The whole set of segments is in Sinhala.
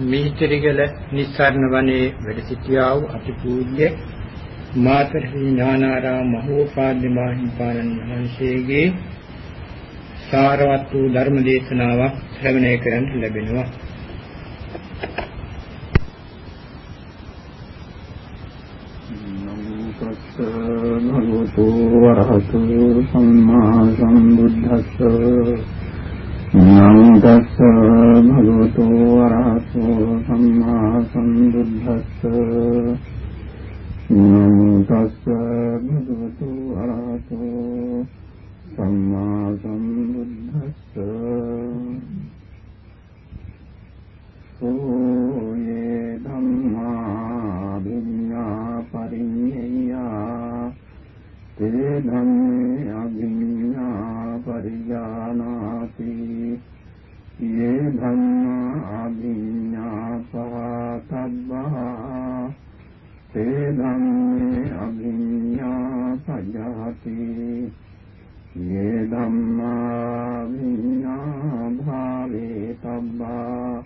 මිහිතිරිගල නිස්සාරණ වනයේ වැඩ සිටියා වූ අතිපූජ්‍ය මාතර ඥානාරාම මහෝපාද්‍ය මහින්පාණන් වහන්සේගේ සාරවත් වූ ධර්ම දේශනාවක් ශ්‍රවණය කරන්න ලැබෙනවා. භගවතු වරහතු සම්මා සම්බුද්දස්ස නමෝ තස්ස භගවතු වරහතු සම්මා සම්බුද්දස්ස. නමෝ තස්ස භගවතු වරහතු සම්මා සම්බුද්දස්ස. සෝයේ ධම්මා විඤ්ඤා පරිඤ්ඤයා. තේ ධම්මේ අභිඤ්ඤා පරිජානාති යේ ධම්මා අභිඤ්ඤා පහතබ්බා තේ ධම්මේ අභිඤ්ඤා පජාති යේ ධම්මා විඤ්ඤා භාවේ තබ්බා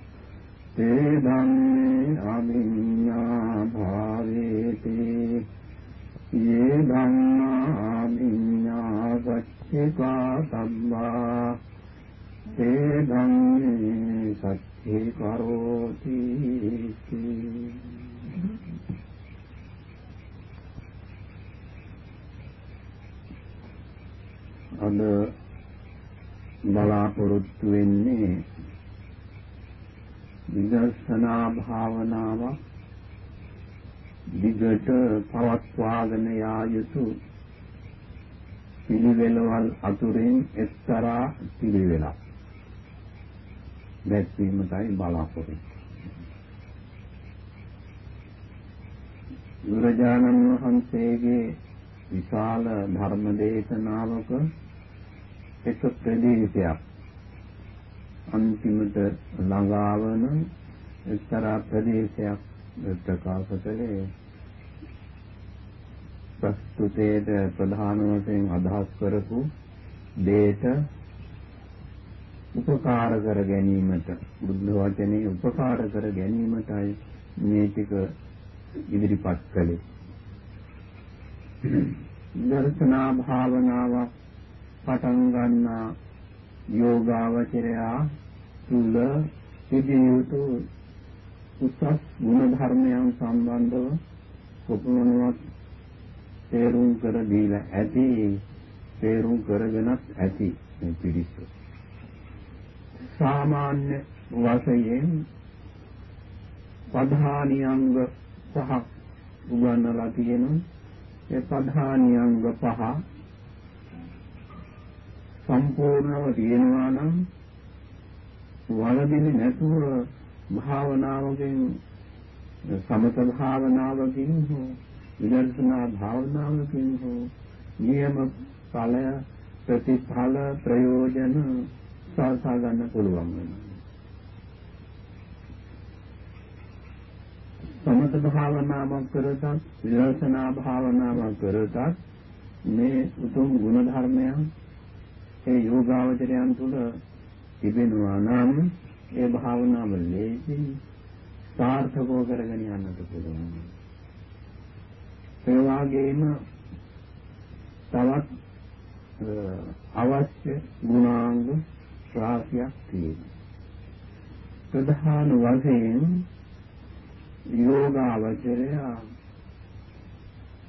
තේ ධම්මේ අභිඤ්ඤා භාවේති යේ ධම්මා අභිඤ්ඤා සච්චිකා සම්මා තේ ධම්මේ සච්චි කරෝති අද බලාපොරොත්තු වෙන්නේ විදර්ශනා භාවනාව දිගට පවත්වාගෙන යා යුතු පිළිවෙලවල් අතුරින් එක්තරා පිළිවෙලක්. දැක්වීමටයි බලාපොරොත්තු. බුදුරජාණන් වහන්සේගේ විශාල ධර්ම දේශනාවක එක ප්‍රදේශයක් අන්තිමට ළඟාවන එක්තරා ප්‍රදේශයක් ප්‍රකාශ කළේ ප්‍රස්තුතේට ප්‍රධාන වශයෙන් අදහස් කරපු දේට උපකාර කර ගැනීමට බුද්ධ වචනේ උපකාර කර ගැනීමටයි මේ ටික ඉදිරිපත් කළේ. දර්ශනා භාවනාවක් පටන් ගන්නා යෝගාවචරයා තුල සිටිය යුතු උසස් ගුණ ධර්මයන් සම්බන්ධව කොපමණවත් තේරුම් කර දීලා ඇති තේරුම් කරගෙනත් ඇති මේ පිළිස සාමාන්‍ය වශයෙන් ප්‍රධානියංග පහක් උගන්වලා තියෙනවා ඒ ප්‍රධානියංග පහ සම්පූර්ණව තියෙනවා නම් වලදින්නේ නැතුව භාවනාවකින් සමත භාවනාවකින් හෝ විදර්ශනා භාවනාවකින් හෝ නියම ඵල ප්‍රතිඵල ප්‍රයෝජන සාසා ගන්න පුළුවන් වෙනවා සමත භාවනාවක් කරතත් විදර්ශනා භාවනාවක් කරතත් මේ උතුම් ගුණ ධර්මයන් ඒ යෝගාවචරයන් තුළ තිබෙනවා නම් ඒ භාවනාව ලේසි සාර්ථකව කරගෙන යන්නට පුළුවන්. ඒ වගේම තවත් අවශ්‍ය ගුණාංග රාශියක් තියෙනවා. ප්‍රධාන වශයෙන් යෝගාවචරය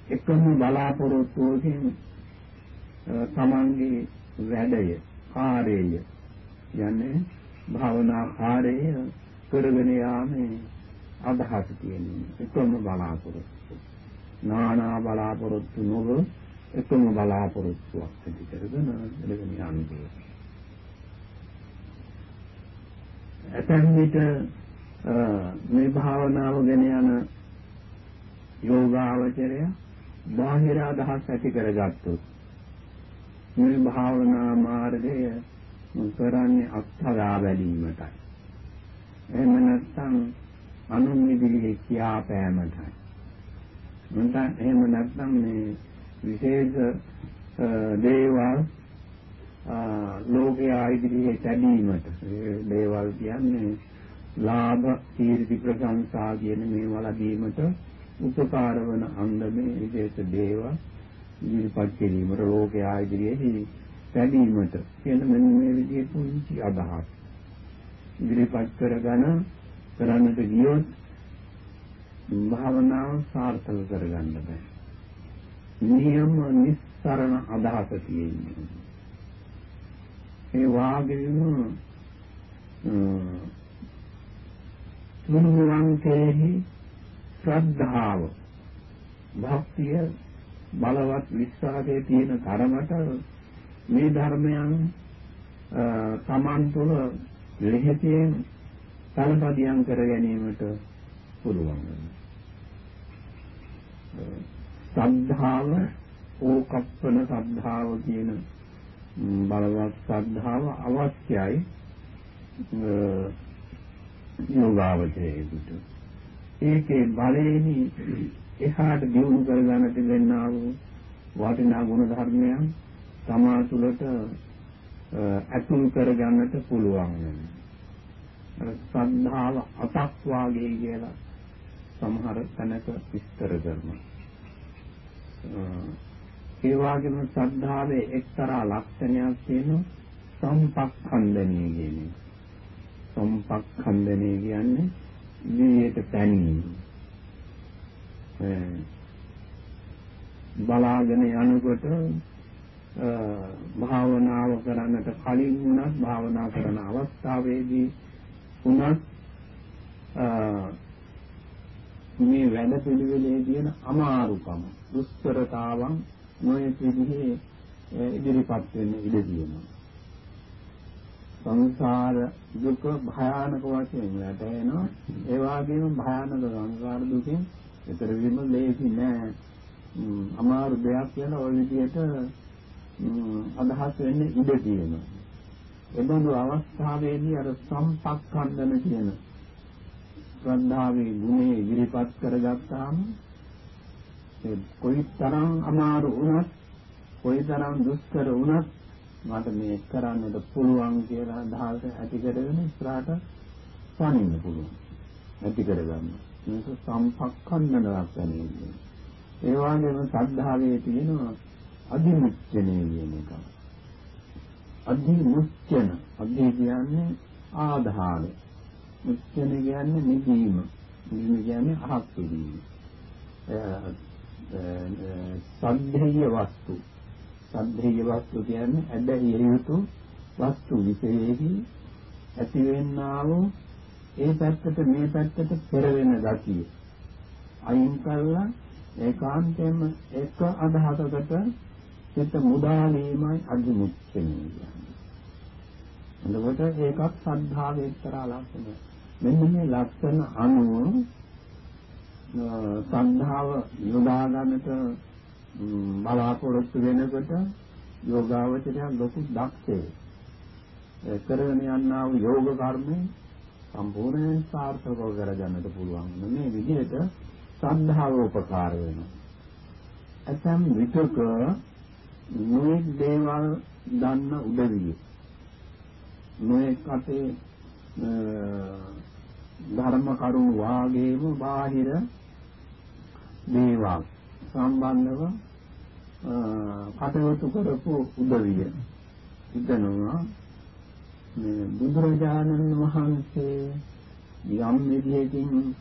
එකම බලාපොරොත්තුවකින් තමන්ගේ වැඩය කාර්යය යන්නේ භාවනා කාර්යය කරගෙන යාමේ අදහස තියෙනවා එකම බලාපොරොත්තු නානා බලාපොරොත්තු නොව එකම බලාපොරොත්තුවක් ඇති කරගෙන එළගෙන යන්නේ ඇතැම් විට මේ භාවනාව ගෙන යන යෝගාවචරය බාහිර අදහස් ඇති කරගත්තොත් මේ භාවනා මාර්ගය කරන්නේ අත්හදා බැලීමටයි. එහෙම නැත්නම් අනුන් ඉදිරියේ කියාපෑමටයි. මන්ට එහෙම නැත්නම් මේ විශේෂ දේවල් ලෝකයා ඉදිරියේ තැබීමට. දේවල් කියන්නේ ලාභ කීර්ති ප්‍රශංසා කියන මේවා ලැබීමට උපකාර වන අන්දමේ විදේශ දේව ඉදිරිපත් කිරීමට ලෝකයා ඉදිරියේදී පැදීමට කියන මෙන්න මේ විදිහේ පුංචි අදහස් ඉදිරිපත් කරගෙන කරන්නට ගියොත් භාවනාව සාර්ථක කරගන්න බෑ. නියම නිස්සරණ අදහස තියෙන්නේ. ඒ වාගේම තුනුරුවන් කෙරෙහි ශ්‍රද්ධාව භක්තිය බලවත් විශ්වාසයේ තියෙන තරමට මේ ධර්මයන් තමන් තුළ ලෙහෙතියෙන් තලපදියම් කර ගැනීමට පුළුවන් සද්ධාව ඕකප්පන සද්ධාව කියන බලවත් සද්ධාව අවශ්‍යයි යෝගාවචරයේට ඒකේ බලෙහි එහාට දියුණු කරගන්නට වෙන්නා වූ වටිනා ගුණ ධර්මයන් තමා තුළට අතුල් කරගන්නට පුළුවන් වෙනවා. සද්ධාව අතක් වාගේ කියලා සමහර තැනක විස්තර කරනවා. ඒ වගේම ශ්‍රද්ධාවේ එක්තරා ලක්ෂණයක් තියෙනවා සම්පක්ඛන්දනීය කියන එක. සම්පක්ඛන්දනීය කියන්නේ ජීවිත පැනීම. බලාගෙන යනකොට භාවනාව කරන්නට කලින් වුණත් භාවනා කරන අවස්ථාවේදී වුණත් මේ වැඩ පිළිවෙලේ තියෙන අමාරුකම දුෂ්කරතාවන් නොයෙක් විදිහේ ඉදිරිපත් වෙන්න ඉඩ තියෙනවා. සංසාර දුක භයානක වශයෙන් වැටෙනවා. ඒ වගේම භයානක සංසාර දුකෙන් ඊතර වීම ලේසි නෑ. අමාරු දෙයක් කියන ওই විදිහට අදහස් වෙන්නේ ඉඩ තියෙනවා. එබඳු අවස්ථාවේදී අර සම්පක්ඛන්දන කියන ශ්‍රද්ධාවේ ගුණේ ඉදිරිපත් කරගත්තාම ඒ කොයිතරම් අමාරු වුණත් කොයිතරම් දුෂ්කර වුණත් මට මේ කරන්නට පුළුවන් කියලා අදහස ඇති කරගෙන ඉස්සරහට පනින්න පුළුවන්. ඇති කරගන්න. මේක සම්පක්ඛන්දන ලක්ෂණය. ඒ වගේම සද්ධාවේ තියෙනවා අධිමුච්චනේ කියන එක. අධිමුච්චන අධි කියන්නේ ආධාර. මුච්චන කියන්නේ නිදීම. නිදීම කියන්නේ අහක් පිළිම. සද්ධේය වස්තු. සද්ධේය වස්තු කියන්නේ ඇදහිය යුතු වස්තු විශේෂෙහි ඇතිවෙන්නා වූ ඒ පැත්තට මේ පැත්තට පෙරවෙන ගතිය. අයින් කළා ඒකාන්තයෙන්ම එක අදහසකට සිත මුදාලීමයි අදිමුච්චනේ කියන්නේ. එතකොට ඒකත් සද්ධාවේ එක්තරා ලක්ෂණ. මෙන්න මේ ලක්ෂණ අනුව සද්ධාව යොදා ගන්නට බලාපොරොත්තු වෙනකොට යෝගාවචරය ලොකු දක්ෂේ. කරගෙන යනා වූ යෝග කර්මය සම්පූර්ණයෙන් සාර්ථකව කරගන්නට පුළුවන්. මේ විදිහට සද්ධාව උපකාර වෙනවා. ඇතම් විටක නොයෙක් දේවල් දන්න උදවිය නොයෙක් අපේ ධර්ම කරුණු වාගේම බාහිර දේවල් සම්බන්ධව කටයුතු කරපු උදවිය හිතනවා. මේ බුදුරජාණන් වහන්සේ යම් විදියකින්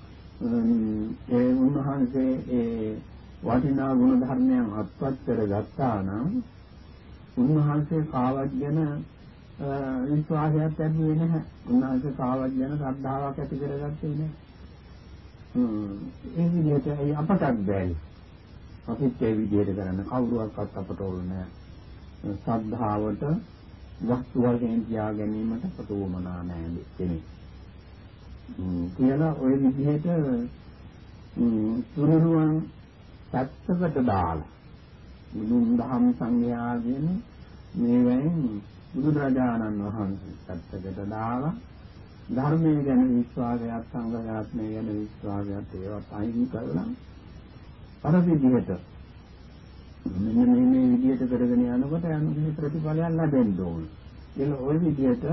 ඒ උන්වහන්සේ ඒ වටිනා ගුණ ධර්මයන් අත්පත් කරගත්තා නම් උන්වහන්සේ කාවත් ගැන විශ්වාසයක් ඇති නැහැ. උන්වහන්සේ කාවත් ගැන ශ්‍රද්ධාවක් ඇති කරගත්තේ නැහැ. ඒ විදිහට අපටත් බැරි. අපිත් ඒ විදිහට කරන්න කවුරුවක්වත් අපට ඕන නැහැ. ශ්‍රද්ධාවට වස්තු වශයෙන් තියා ගැනීමට අපට උවමනා නැහැ කෙනෙක්. කියලා ওই විදිහට තුරුරුවන් පැත්තකට දාලා බුදුන් දහම් සංඝයා කියන මේවෙන් බුදුරජාණන් වහන්සේ පැත්තකට දාලා ධර්මයේ ගැන විශ්වාසයක් සංඝයාත්මය ගැන විශ්වාසයක් ඒවත් අයින් කරලා අර විදිහට මෙන්න මේ මේ විදිහට කරගෙන යනකොට යන ප්‍රතිඵලයක් ලැබෙන්න ඕන. ඒක ওই විදිහට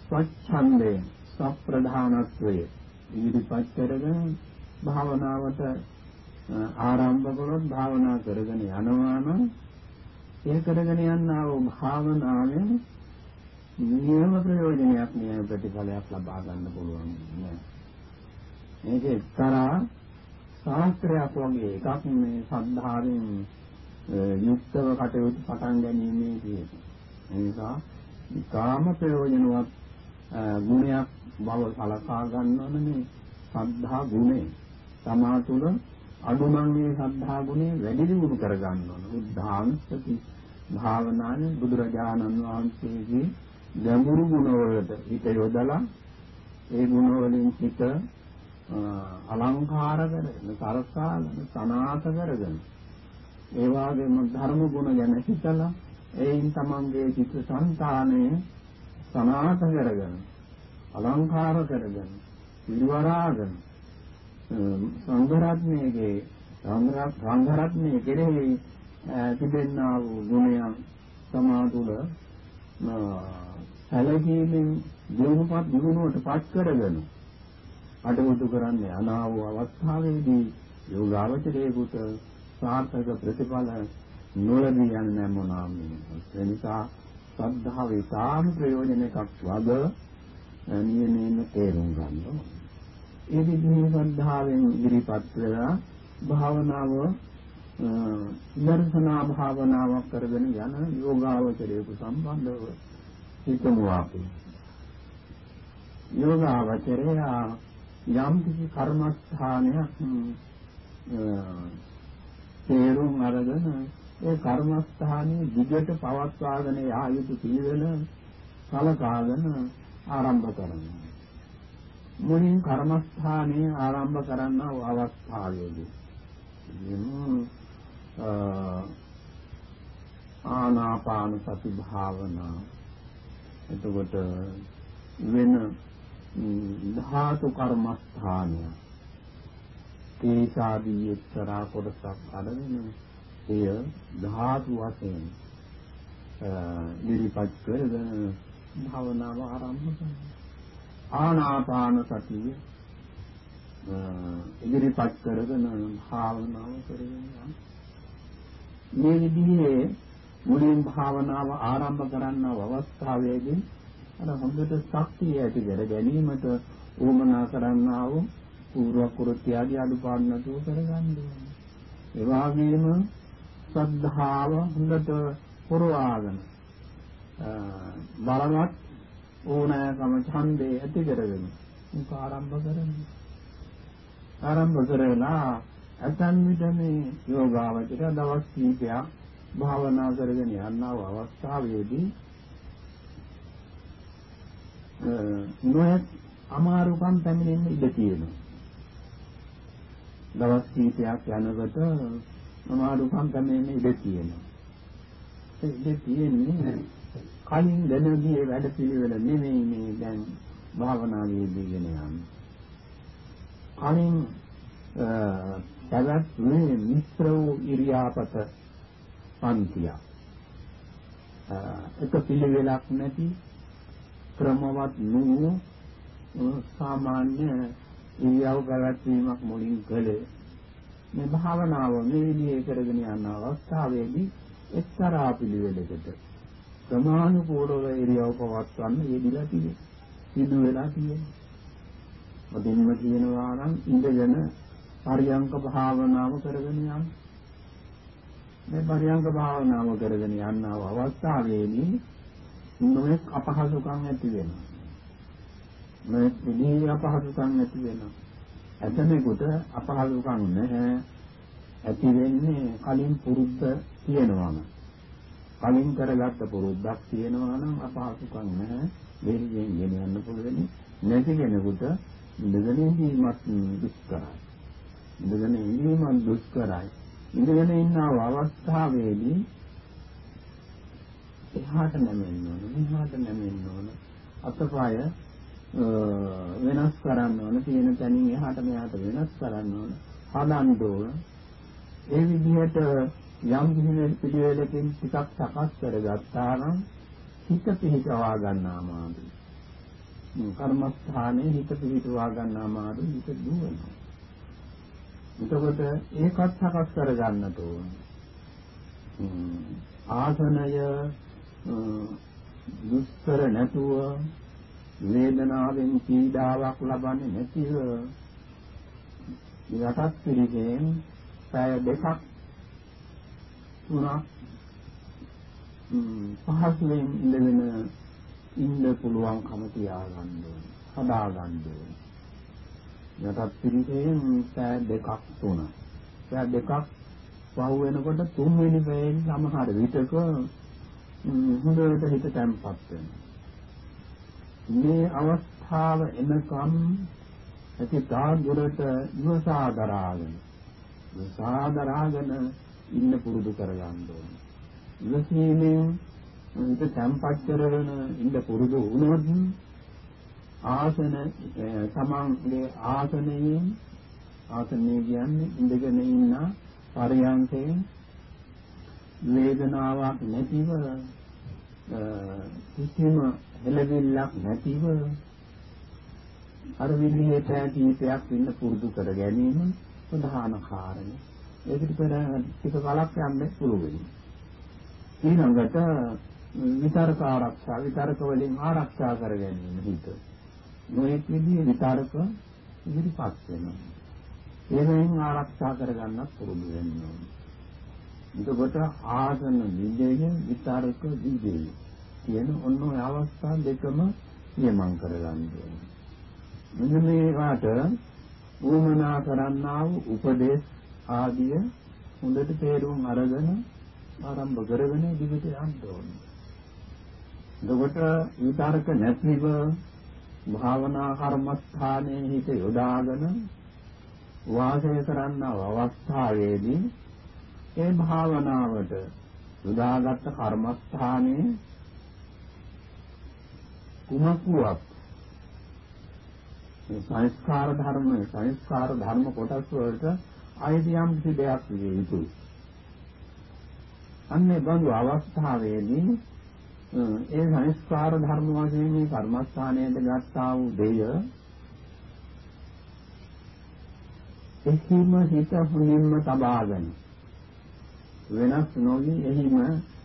ස්වච්ඡන්දය සප්‍රධානත්වය ඉදිරිපත් කරගෙන භාවනාවට ආරම්භ කළොත් භාවනා කරගෙන යනවා නම් ඒ කරගෙන යනා වූ භාවනාවෙන් නියම ප්‍රයෝජනයක් නියම ප්‍රතිඵලයක් ලබා ගන්න පුළුවන් නෑ. මේක එක්තරා ශාස්ත්‍රයක් වගේ එකක් මේ සද්ධාවෙන් යුක්තව කටයුතු පටන් ගැනීමේ කියන. ඒ නිසා කාම ප්‍රයෝජනවත් ගුණයක් බව සලකා ගන්නවන මේ සද්ධා ගුණය. තමා තුළ අඩුමන් මේ සද්ධා ගුණය වැඩි දියුණු කර ගන්න ඕන. උද්ධාන්තති භාවනාවේ බුදුරජාණන් වහන්සේගේ ගැඹුරු ගුණවලට හිත යොදලා ඒ ගුණවලින් හිත අලංකාර කරගෙන සරසාගෙන සනාත කරගෙන ඒ වගේම ධර්ම ගුණ ගැන හිතලා එයින් තමන්ගේ චිත්ත සංතානය සනාත කරගෙන අලංකාර කරගෙන පිරිවරාගෙන සංඝරත්නයේ සංඝරත්නයේ කෙරෙහි තිබෙනා වූ ගුණයන් සමාතුල සැලකීමෙන් දිනුපත් දිනුවට පත් කරගෙන අඩවුතු කරන්නේ අනාව අවස්ථාවේදී යෝගාවචරයේකට සාර්ථක ප්‍රතිඵල නොලැබී යන නැමොනාම ඒ නිසා සද්ධාවේ සාම ප්‍රයෝජන එකක් වග නියමයෙන්ම තේරුම් ගන්න ඕනේ. ඒ විදිහේ ශ්‍රද්ධාවෙන් ඉදිරිපත් වෙලා භාවනාව දර්ශනා භාවනාවක් කරගෙන යන යෝගාවචරයට සම්බන්ධව හිතමු අපි. යෝගාවචරය යම් කිසි කර්මස්ථානයක් තේරුම් අරගෙන ඒ කර්මස්ථානයේ දිගට පවත්වාගෙන යා යුතු පිළිවෙල සලකාගෙන ආරම්භ කරනවා. මුලින් කර්මස්ථානයේ ආරම්භ කරන අවස්ථාවේදී. ආනාපාන සති භාවනා. එතකොට වෙන ධාතු කර්මස්ථානය. තේසාදී එක්තරා කොටසක් අරගෙන එය ධාතු වශයෙන් නිරිපත් කරගෙන භාවනාව ආරම්භ කරනවා. ආනාපාන සතිය ඉදිරිපත් කරගෙන භාවනාව කරගෙන යනවා. මේ විදිහේ මුලින් භාවනාව ආරම්භ කරන අවස්ථාවේදී අර හොඳට ශක්තිය ඇති කර ගැනීමට උවමනා කරන්නා වූ පූර්ව කෘත්‍ය ආදී අඩුපාඩු නැතුව කරගන්න ඕනේ. ඒ වගේම ශ්‍රද්ධාව හොඳට පුරවාගෙන බලවත් ඕනෑකම ඡන්දේ ඇති කරගෙන මේක ආරම්භ කරන්නේ. ආරම්භ කරලා ඇතන් විට මේ යෝගාවචර දවස් කීපයක් භාවනා කරගෙන යනව අවස්ථාවේදී නොයෙක් අමාරුකම් පැමිණෙන්න ඉඩ තියෙනවා. දවස් කීපයක් යනකොට අමාරුකම් පැමිණෙන්න ඉඩ තියෙනවා. ඒ ඉඩ තියෙන්නේ කලින් දැනගියේ වැඩ පිළිවෙල නෙමෙයි මේ දැන් භාවනාවේදී ගෙන යන්නේ. කලින් පැවැත්මේ මිශ්‍ර වූ ඉරියාපත පන්තිය. එක පිළිවෙලක් නැති ක්‍රමවත් නූ සාමාන්‍ය ඉරියව් පැවැත්වීමක් මුලින් කළේ. මේ භාවනාව මේ විදිහේ කරගෙන යන අවස්ථාවේදී එක්තරා පිළිවෙලකට ප්‍රමාණිකෝලව ඉරියව් පවත්වන්න යෙදিলা තියෙනවා. සිදු වෙලා තියෙනවා. මොදින්ම කියනවා නම් ඉඳගෙන පරියංක භාවනාව කරගෙන යන්න. මේ පරියංක භාවනාව කරගෙන යනව අවස්ථාවේදී නොඑක් අපහසුකම් ඇති වෙනවා. නොඑක් විදිහේ අපහසුකම් ඇති වෙනවා. ඇතමෙකුට අපහසුකම් නැහැ. ඇති වෙන්නේ කලින් පුරුද්ද තියෙනවම. කලින් කරගත්ත පුරුද්දක් තියෙනවා නම් අපහසුකම් නැහැ. දෙහියෙන් ගෙන යන්න පුළුවන්. නැති කෙනෙකුට ඉඳගෙන ඉඳීමත් දුෂ්කරයි. ඉඳගෙන ඉඳීමත් දුෂ්කරයි. ඉඳගෙන ඉන්න අවස්ථාවේදී එහාට නැමෙන්න ඕන, මෙහාට නැමෙන්න ඕන. අතපය වෙනස් කරන්න ඕන, තියෙන තැනින් එහාට මෙහාට වෙනස් කරන්න ඕන. හදන්න ඕන. ඒ විදිහට යම් කිසි පිළිවෙලකින් ටිකක් සකස් කරගත්තා නම් හිත පිහිටවා ගන්නාමාදී. කර්මස්ථානයේ හිත පිහිටුවා ගන්න අමාරු හිත දුවනවා. එතකොට ඒකත් සකස් කර ගන්නට ඕන. ආසනය දුස්තර නැතුව වේදනාවෙන් පීඩාවක් ලබන්නේ නැතිව යටත් පිළිගෙන් පැය දෙකක් තුනක් පහසුවෙන් ඉඳගෙන ඉන්න පුළුවන්කම තියාගන්න ඕනේ. හදා ගන්න ඕනේ. යටත් පිළිගෙන් පැය දෙකක් තුනක්. පැය දෙකක් පහු වෙනකොට තුන්වෙනි පැයෙන් සමහර විටක හොඳට හිත තැම්පත් වෙනවා. මේ අවස්ථාව එනකම් ඇති තාගුරට ඉවසාදරාගෙන ඉවසාදරාගෙන ඉන්න පුරුදු කරගන්න ඕනේ. ඉවසීමෙන් හිත තැම්පත් කරගෙන ඉන්න පුරුදු වුණොත් ආසන සමන්ගේ ආසනයෙන් ආසනය කියන්නේ ඉඳගෙන ඉන්න පරයන්තේ වේදනාවක් නැතිව කිසිම හෙළවිල්ලක් නැතිව අර විදිහේ පැහැදිලිපයක් වෙන්න පුරුදු කර ගැනීම ප්‍රධාන කාරණය. ඒකට පෙර ටික කලක් යන්න පුළුවන්. ඊළඟට විතරක ආරක්ෂා විතරක වලින් ආරක්ෂා කර ගැනීම හිත. නොඑක් විදිහේ විතරක ඉදිරිපත් වෙනවා. ඒවෙන් ආරක්ෂා කර ගන්නත් පුරුදු වෙන්න ඕනේ. එතකොට ආසන විජය විතරක විජය කියන ඔන්න ඔය අවස්ථා දෙකම නියමං කරගන්න ඕනේ. මෙන්න මේකට වුමනා කරන්නා වූ උපදේශ ආදිය හොඳට තේරුම් අරගෙන ආරම්භ කරගෙන ඉදිරියට යන්න ඕනේ. එතකොට විතරක නැතිව භාවනා කර්මස්ථානයේ හිත යොදාගෙන වාසය කරන්නා අවස්ථාවේදී ඒ භාවනාවට යොදාගත් කර්මස්ථානයේ කුමකුවක් මේ සංස්කාර ධර්ම සංස්කාර ධර්ම කොටස් වලට අයිති යම් කිසි දෙයක් විය යුතුයි. අන්නේ බඳු අවස්ථාවේදී ඒ සංස්කාර ධර්ම වශයෙන් මේ කර්මස්ථානයට ගත්තා වූ දෙය එහිම හිත හුනින්ම තබාගෙන වෙනස් නොවි එහිම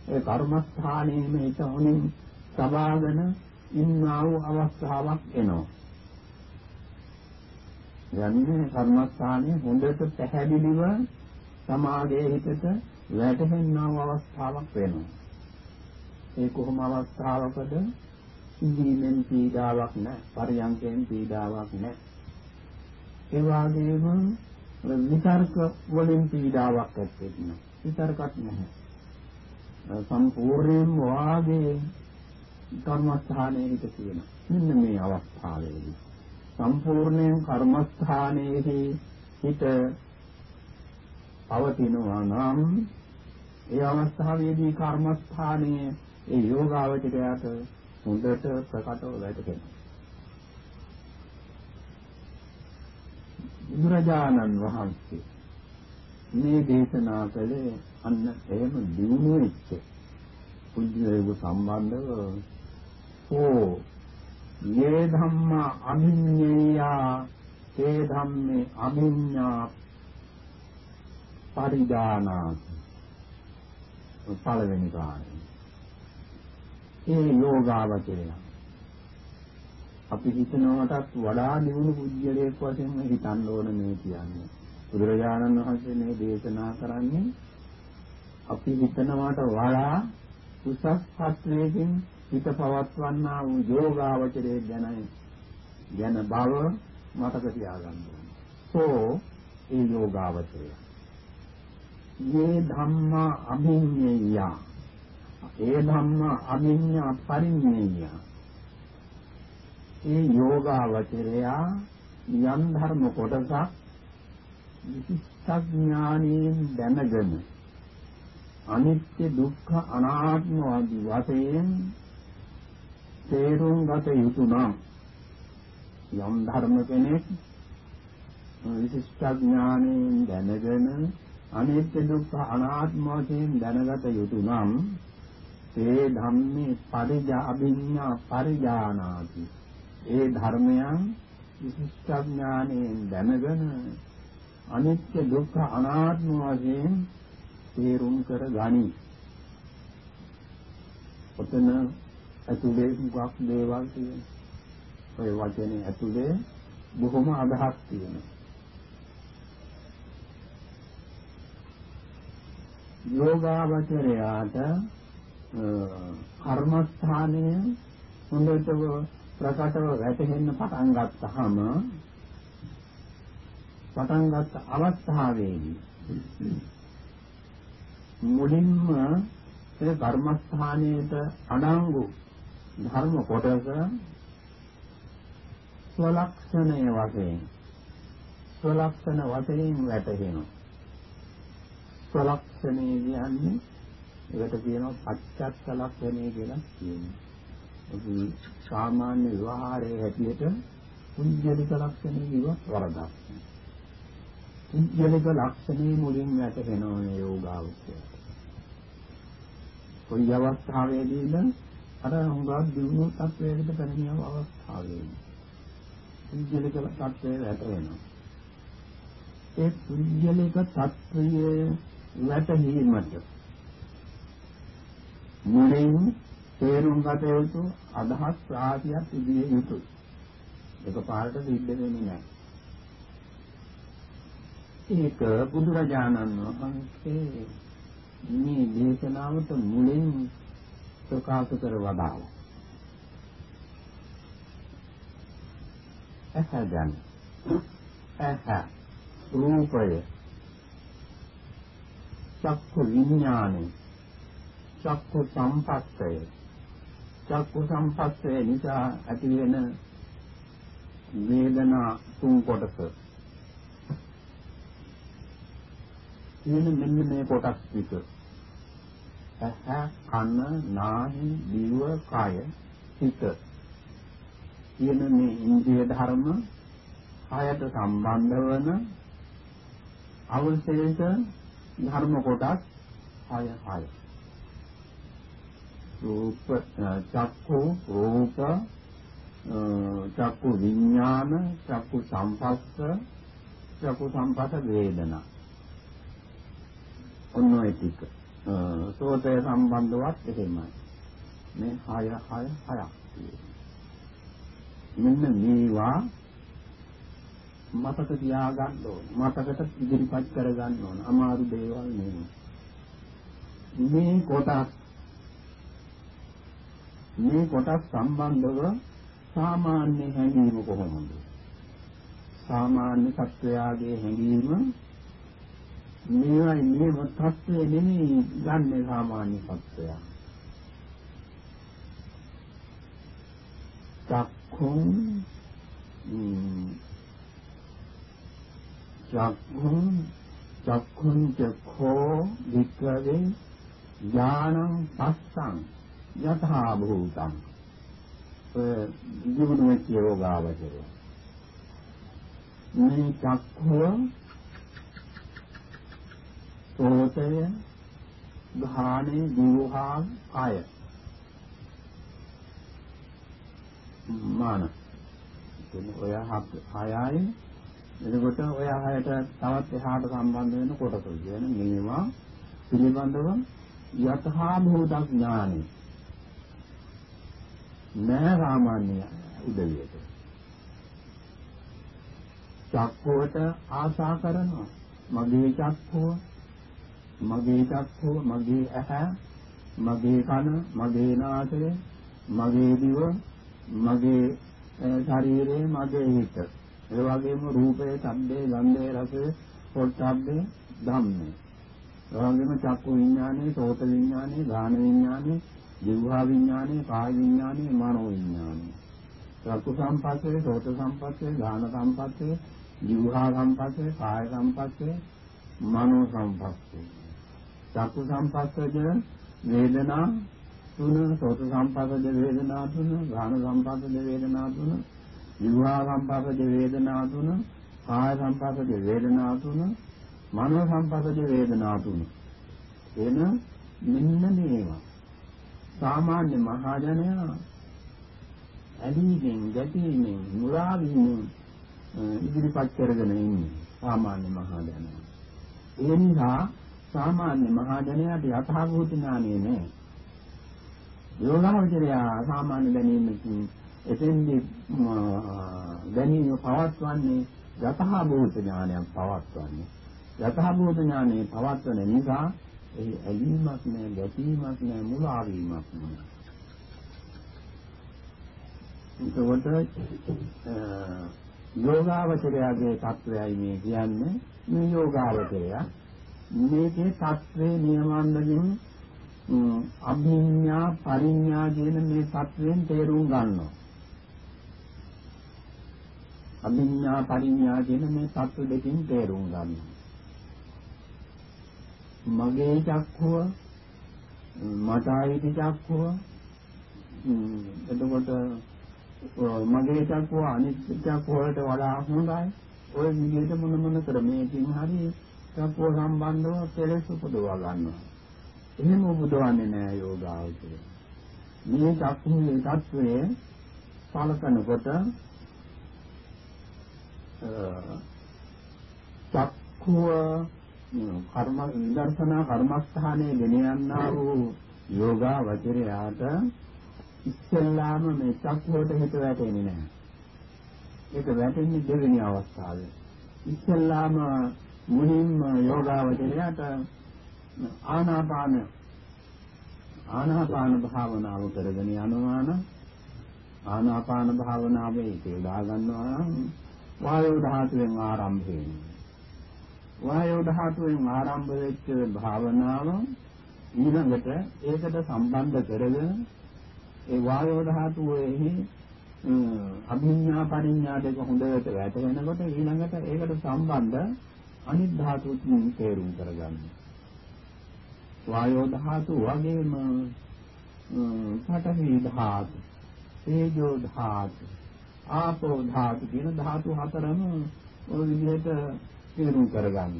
ඒ කර්මස්ථානයේම හිත හොනින් සබාගෙන ඉන්නා වූ අවස්ථාවක් එනවා. යන්නේ කර්මස්ථානයේ හොඳට පැහැදිලිව සමාගයේ හිතට වැටහෙනා වූ අවස්ථාවක් වෙනවා. ඒ කොහොම අවස්ථාවකද ඉඳීමෙන් පීඩාවක් නැහැ, පරියන්කෙන් පීඩාවක් නැහැ. ඒ වගේම විතර්ක වලින් පීඩාවක් ඇත්තේ නැහැ. විතරකත් නැහැ. සම්පූර්ණයෙන් වාගේ කර්මස්ථානයේ හිත තියෙන. මෙන්න මේ අවස්ථාවේදී සම්පූර්ණයෙන් කර්මස්ථානයේ හිත පවතිනවා නම් ඒ අවස්ථාවේදී කර්මස්ථානයේ ඒ යෝගාවචරයට හොඳට ප්‍රකටව වැටහෙනවා. බුදුරජාණන් වහන්සේ මේ දේශනා කළේ අන්න එහෙම දිනු වෙච්ච පුජ්‍යයව සම්බන්ධව ඕ යේ ධම්මා අමිඤ්ඤයා තේ ධම්මේ අමිඤ්ඤා පරිදානාති පළවෙනි කාරණය ඒ යෝගාවචරය අපි හිතනවටත් වඩා දිනු පුජ්‍යලයක් වශයෙන් හිතන්න ඕන මේ කියන්නේ බුදුරජාණන් වහන්සේ මේ දේශනා කරන්නේ අපි හිතනවට වඩා උසස් පත්‍රයකින් හිත පවත්වන්නා වූ යෝගාවචරයේ ගැන ගැන බව මතක තියාගන්න ඕනේ. සෝ ඒ යෝගාවචරය. මේ ධම්මා අභිඤ්ඤය. ඒ ධම්මා අභිඤ්ඤා පරිඤ්ඤය. ඒ යෝගාවචරය යම් ධර්ම කොටසක් විචිත්තඥානයෙන් දැනගෙන අනිත්‍ය දුක්ඛ අනාත්ම ආදී වශයෙන් තේරුම් ගත යුතු නම් යම් ධර්ම කෙනෙක් විශිෂ්ටඥානයෙන් දැනගෙන අනිත්‍ය දුක්ඛ අනාත්ම වශයෙන් දැනගත යුතු නම් ඒ ධම්මේ පරිජා අභිඤ්ඤා පරිජානාති ඒ ධර්මයන් විශිෂ්ට ඥානයෙන් දැනගෙන අනිත්‍ය දුක්ඛ අනාත්ම වශයෙන් තේරුම් කර ගනි. ඔතන ඇතුලේ මුගක් දේවල් තියෙනවා. ඔය වචනේ ඇතුලේ බොහොම අදහස් තියෙනවා. යෝගාවචරයාට කර්මස්ථානය හොඳට ප්‍රකටව වැටහෙන්න පටන් ගත්තාම පටන් ගත්ත අවස්ථාවේදී මුලින්ම ඒ කර්මස්ථානයේට අඩංගු ධර්ම කොටස ස්වලක්ෂණය වශයෙන් ස්වලක්ෂණ වශයෙන් වැටහෙනවා ස්වලක්ෂණය කියන්නේ ඒකට කියනවා පච්චත්ත ලක්ෂණය කියලා කියනවා. අපි සාමාන්‍ය විවහාරයේ හැටියට පුඤ්ජලික ලක්ෂණය කිව්වත් වරදක්. පුඤ්ජලික ලක්ෂණේ මුලින් වැටෙනවා යෝගාවචරයට. කොයි අවස්ථාවේදීද අර හුඟක් දිනු තත්වයකට පැමිණියව අවස්ථාවේදී පුඤ්ජලික තත්වයේ වැටෙනවා. ඒ පුඤ්ජලික තත්වයේ වැටහීමට මුලින් තේරුම් ගත යුතු අදහස් රාශියක් තිබිය යුතුයි. ඒක පාරට සිද්ධ වෙන්නේ නැහැ. ඒක බුදුරජාණන් වහන්සේ මේ දේශනාවට මුලින් ප්‍රකාශ කර වදාළා. ඇහැදන් ඇහැ රූපය. චක්කු විඥානය. චක්කු සම්පස්සය චක්කු සම්පස්සය නිසා ඇති වෙන වේදනා තුන් කොටස. කියන මෙන්න මේ කොටස් ටික. ඇහ කන නාහි දිව කය හිත. කියන මේ ඉන්ද්‍රිය ධර්ම හයට සම්බන්ධ වන අවශේෂ ධර්ම කොටස් 6 6 රූප චක්ඛු රූප චක්කු විඥාන චක්කු සංපස්ස චක්කු සංපත වේදනා. ඔන්න ඔය ටික. Uh, සෝතය සම්බන්ධවත් එහෙමයි මේ 6 6 6ක් මෙන්න මේවා මතක තියාගන්න ඕන. මතකට ඉදිරිපත් කරගන්න ඕන. අමාරු දේවල් නෙවෙයි. මේ කොටස් මේ කොටස් සම්බන්ධව සාමාන්‍ය හැඟීම කොහොමද? සාමාන්‍ය සත්වයාගේ හැඟීම මේවයි මේව තත්ත්වය නෙමෙයි ගන්න සාමාන්‍ය සත්වයා. චක්ඛුං චක්ඛුං චක්ඛුං චක්ඛෝ වික්‍රවේ ඥානං පස්සං යථා භූතං ඒ ජීවුනේ කියෝගාවචරය මේ චක්ඛුව සෝතය ධානේ දිවහා කය. මාන. ඔය හයයි එතකොට ඔය ආයත තවත් එහාට සම්බන්ධ වෙන කොටස කියන මේවා පිළිබඳව යතහා භූත ඥානෙ. නෑ සාමාන්‍ය උදවියට. චක්කෝට ආශා කරනවා. මගේ චක්කෝ මගේ චක්කෝ මගේ ඇහැ මගේ කන මගේ නාසය මගේ දිව මගේ ශරීරය මගේ හිත ඒ වගේම රූපේ, ශබ්දේ, ගන්ධේ, රසේ, පොට්ටබ්බේ, ධම්මේ. ඒ වගේම චක්කු විඥානේ, සෝත විඥානේ, ගාන විඥානේ, ජීවහා විඥානේ, කාය විඥානේ, මනෝ විඥානේ. චක්කු සම්පස්සේ, සෝත සම්පස්සේ, ගාන සම්පස්සේ, ජීවහා සම්පස්සේ, කාය සම්පස්සේ, මනෝ සම්පස්සේ. චක්කු සම්පස්සේද වේදනා තුන, සෝත සම්පස්සේද වේදනා තුන, ගාන සම්පස්සේද වේදනා තුන විවාහ සම්පස්සද වේදනා තුන, කාය සම්පස්සද වේදනා තුන, මනෝ සම්පස්සද වේදනා තුන. එන මෙන්න මේවා. සාමාන්‍ය මහජනයා ඇලීමෙන් ගැටීමෙන් මුලා වීමෙන් ඉදිරිපත් කරගෙන ඉන්නේ සාමාන්‍ය මහා ජනයා. ඒ නිසා සාමාන්‍ය මහා ජනයාට යථාභූත ඥානෙ නෑ. යෝගාවචරය සාමාන්‍ය දැනීමකින් එතෙන්දී දැනීම පවත්වන්නේ යථාභූත ඥානයක් පවත්වන්නේ. යථාභූත ඥානෙ පවත්වන නිසා එහි ඇලීමක් නෑ, ගැටීමක් නෑ, මුලා වීමක් නෑ. එතකොට යෝගාවචරයාගේ தත්වයයි මේ කියන්නේ මේ යෝගාවචරය විවේකයේ සත්‍වේ නියමන්දකින් අභිඤ්ඤා පරිඤ්ඤා කියන මේ සත්‍යෙන් තේරුම් ගන්නවා. අභිඤ්ඤා පරිඤ්ඤා කියන මේ සත්‍ය දෙකෙන් තේරුම් ගන්නවා. මගේ චක්කුව මට ආйти චක්කුව එතකොට මගේ චක්කුව අනිත් චක්කුව වලට වඩා හොඳයි. ඔය විදිහට මොන මොන ක්‍රමයකින් හරි චක්කුව සම්බන්ධව කෙලෙස් උපදවා ගන්නවා. එහෙම උපදවන්නේ නෑ යෝගාවචරය. මේ චක්කුවේ தત્ත්වයේ සලකනකොට චක්කුව කර්ම විදර්ශනා කර්මස්ථානයේ ගෙන යන්නා වූ යෝගාවචරයාට ඉස්සෙල්ලාම මේ චක්කුවට හිත වැටෙන්නේ නැහැ. ඒක වැටෙන්නේ දෙවෙනි අවස්ථාවේ. ඉස්සෙල්ලාම මුලින්ම යෝගාවචරයට ආනාපාන ආනාපාන භාවනාව කරගෙන යනවාන ආනාපාන භාවනාවේ ඒක යොදා ගන්නවා වායෝ ධාතුවෙන් ආරම්භ වෙනවා. වායෝ ධාතුවෙන් ආරම්භ වෙච්ච භාවනාව ඊළඟට ඒකට සම්බන්ධ කරගෙන ඒ වායෝ ධාතුවේහි අභිඥා පරිඥා දෙක හොඳට වැටෙනකොට ඊළඟට ඒකට සම්බන්ධ අනිත් ධාතු තුන තේරුම් කරගන්න. වායෝ ධාතු වගේම පඨවි ධාතු, තේජෝ ධාතු, ආපෝ ධාතු කියන ධාතු හතරම ඔය විදිහට තේරුම් කරගන්න.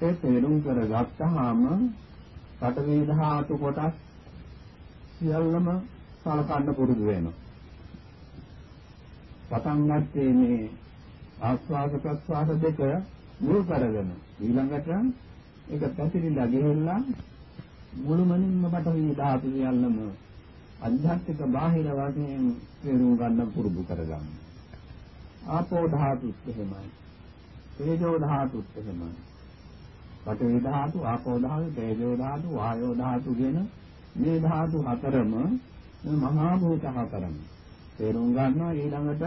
ඒ තේරුම් කරගත්තාම පඨවි ධාතු කොටස් සියල්ලම සලකන්න පුරුදු වෙනවා. පටන් ගත්තේ මේ ආස්වාද ප්‍රස්වාද දෙක මුල් කරගෙන ඊළඟට ඒක පැතිරිලා ගිහිල්ලා මුළුමනින්ම පටවි ධාතු සියල්ලම අධ්‍යාත්මික බාහිර වශයෙන් තේරුම් ගන්න පුරුදු කරගන්න. ආපෝ ධාතුත් එහෙමයි. තේජෝ ධාතුත් එහෙමයි. පඨවි ධාතු, ආපෝ ධාතු, තේජෝ ධාතු, වායෝ ධාතු කියන මේ ධාතු හතරම මහා භූත හතරම තේරුම් ගන්නවා ඊළඟට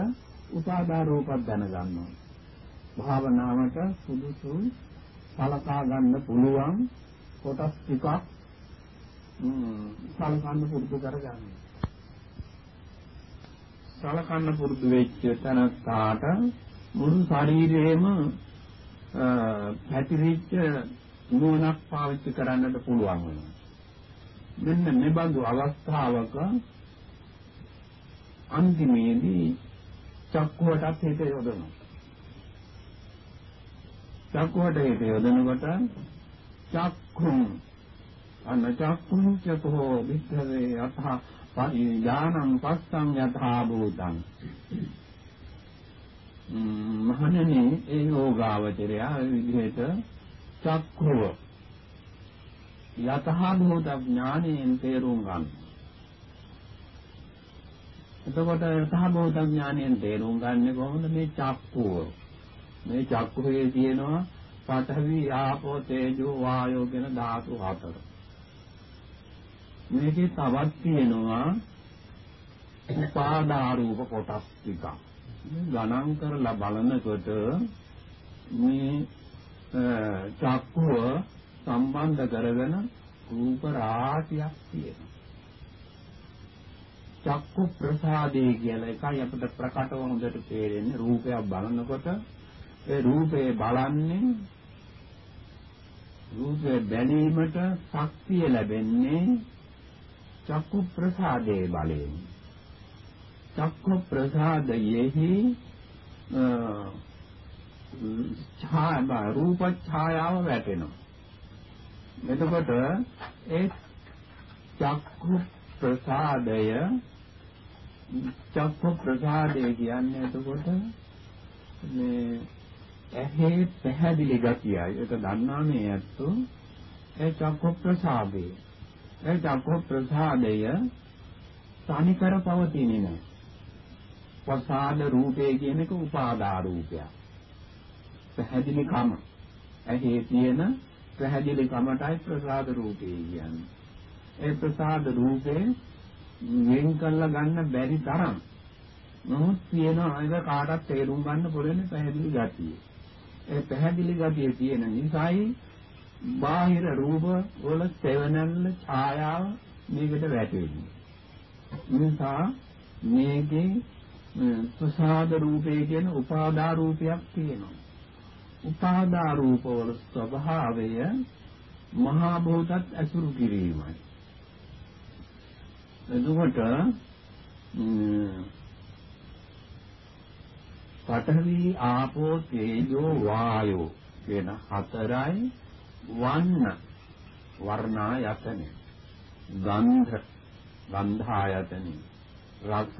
උපාදා රූපත් දැන ගන්නවා භාවනාවට සුදුසු සලකා ගන්න පුළුවන් කොටස් ටිකක් සලකන්න පුරුදු කරගන්න. සලකන්න පුරුදු වෙච්ච තැනට මුළු ශරීරයේම පැතිරිච්ච නුවණක් පාවිච්චි කරන්නට පුළුවන් වෙනවා. මෙන්න මෙබඳු අවස්ථාවක අන්තිමේදී චක්කුවටත් හිත යොදනවා. චක්කුවට හිත යොදනකොට චක්කුම් අන්න චක්කුම් චකෝ විස්තරේ අතහ ඥානං පස්සං යථා භූතං මහණෙනි ඒ යෝගාවචරය විදිහට චක්කුව යතහභූත ඥානයෙන් තේරුම් ගන්න. එතකොට යතහභූත ඥානයෙන් තේරුම් ගන්නේ කොහොමද මේ චක්කුව? මේ චක්කුවේ තියෙනවා පඨවි ආපෝ තේජෝ වායෝ කියන ධාතු හතර. මේකේ තවත් තියෙනවා උපාදා රූප කොටස් ටික. ගණන් කරලා බලනකොට මේ චක්කුව සම්බන්ධ කරගෙන රූප රාශියක් තියෙනවා. චක්කු ප්‍රසාදේ කියලා එකයි අපිට ප්‍රකටව හොඳට තේරෙන්නේ රූපයක් බලනකොට ඒ රූපේ බලන්නේ රූපේ බැලීමට ශක්තිය ලැබෙන්නේ චක්කු ප්‍රසාදේ බලයෙන්. චක්කු ප්‍රසාදයේහි ඡාය රූප ඡායාව වැටෙනවා. එතකොට ඒ චක්ඛු ප්‍රසාදය චක්ක ප්‍රසාදය කියන්නේ එතකොට මේ ඇහි පැහැදිලි ගතියයි. ඒක දන්නා මේ ඇත්තෝ ඒ චක්ක ප්‍රසාදේ. ඒ චක්ක ප්‍රසාදය තනිකර පවතින්නේ නැහැ. ප්‍රසාද රූපේ කියන එක උපාදා රූපයක්. පැහැදිලි කම. ඇහි තියෙන පැහැදිලි කමටයි ප්‍රසාද රූපේ කියන්නේ. ඒ ප්‍රසාද රූපේ වෙන් කළා ගන්න බැරි තරම් නමුත් තියෙනවා ඒක කාටවත් තේරුම් ගන්න පුළුවන් පැහැදිලි ගතිය. ඒ පැහැදිලි ගතිය තියෙන නිසායි බාහිර රූප වල සෙවණල්ල ඡායාව මේකට වැටෙන්නේ. නිසා මේකේ ප්‍රසාද රූපේ කියන උපාදා රූපයක් තියෙනවා. උපාදා රූප වල ස්වභාවය මහා භූතත් ඇසුරු කිරීමයි. එතකොට පඨවි ආපෝ තේජෝ වායෝ කියන හතරයි වන්න වර්ණායතනෙ ගන්ධ ගන්ධායතනෙ රස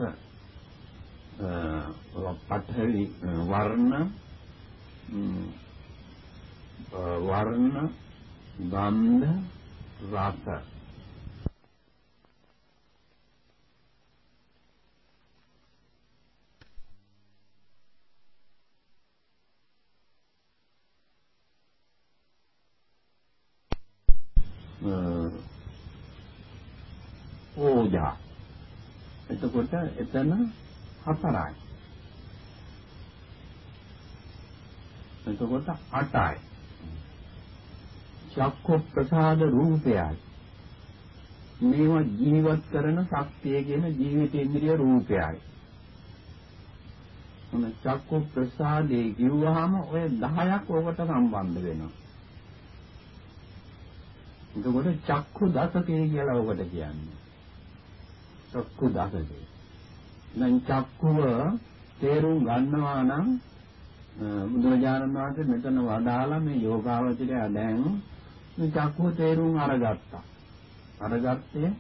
පඨවි වර්ණ වර්ණ ගන්ධ රස. ඕජා එතකොට එතන හතරයි. එතකොට අටයි. චක්ක ප්‍රසාද රූපයයි. මේවා ජීවත් කරන ශක්තිය කියන ජීවිතේන්ද්‍රිය රූපයයි. මොන චක්ක ප්‍රසාදේ කිව්වහම ඔය 10ක් ඔකට සම්බන්ධ වෙනවා. එතකොට චක්කු දසකේ කියලා ඔකට කියන්නේ. චක්කු දසකේ. දැන් චක්කුව තේරුම් ගන්නවා නම් බුදුරජාණන් වහන්සේ මෙතන වදාලා මේ යෝගාවචරය දැන් මේ චක්කුව තේරුම් අරගත්තා. අරගත්තේ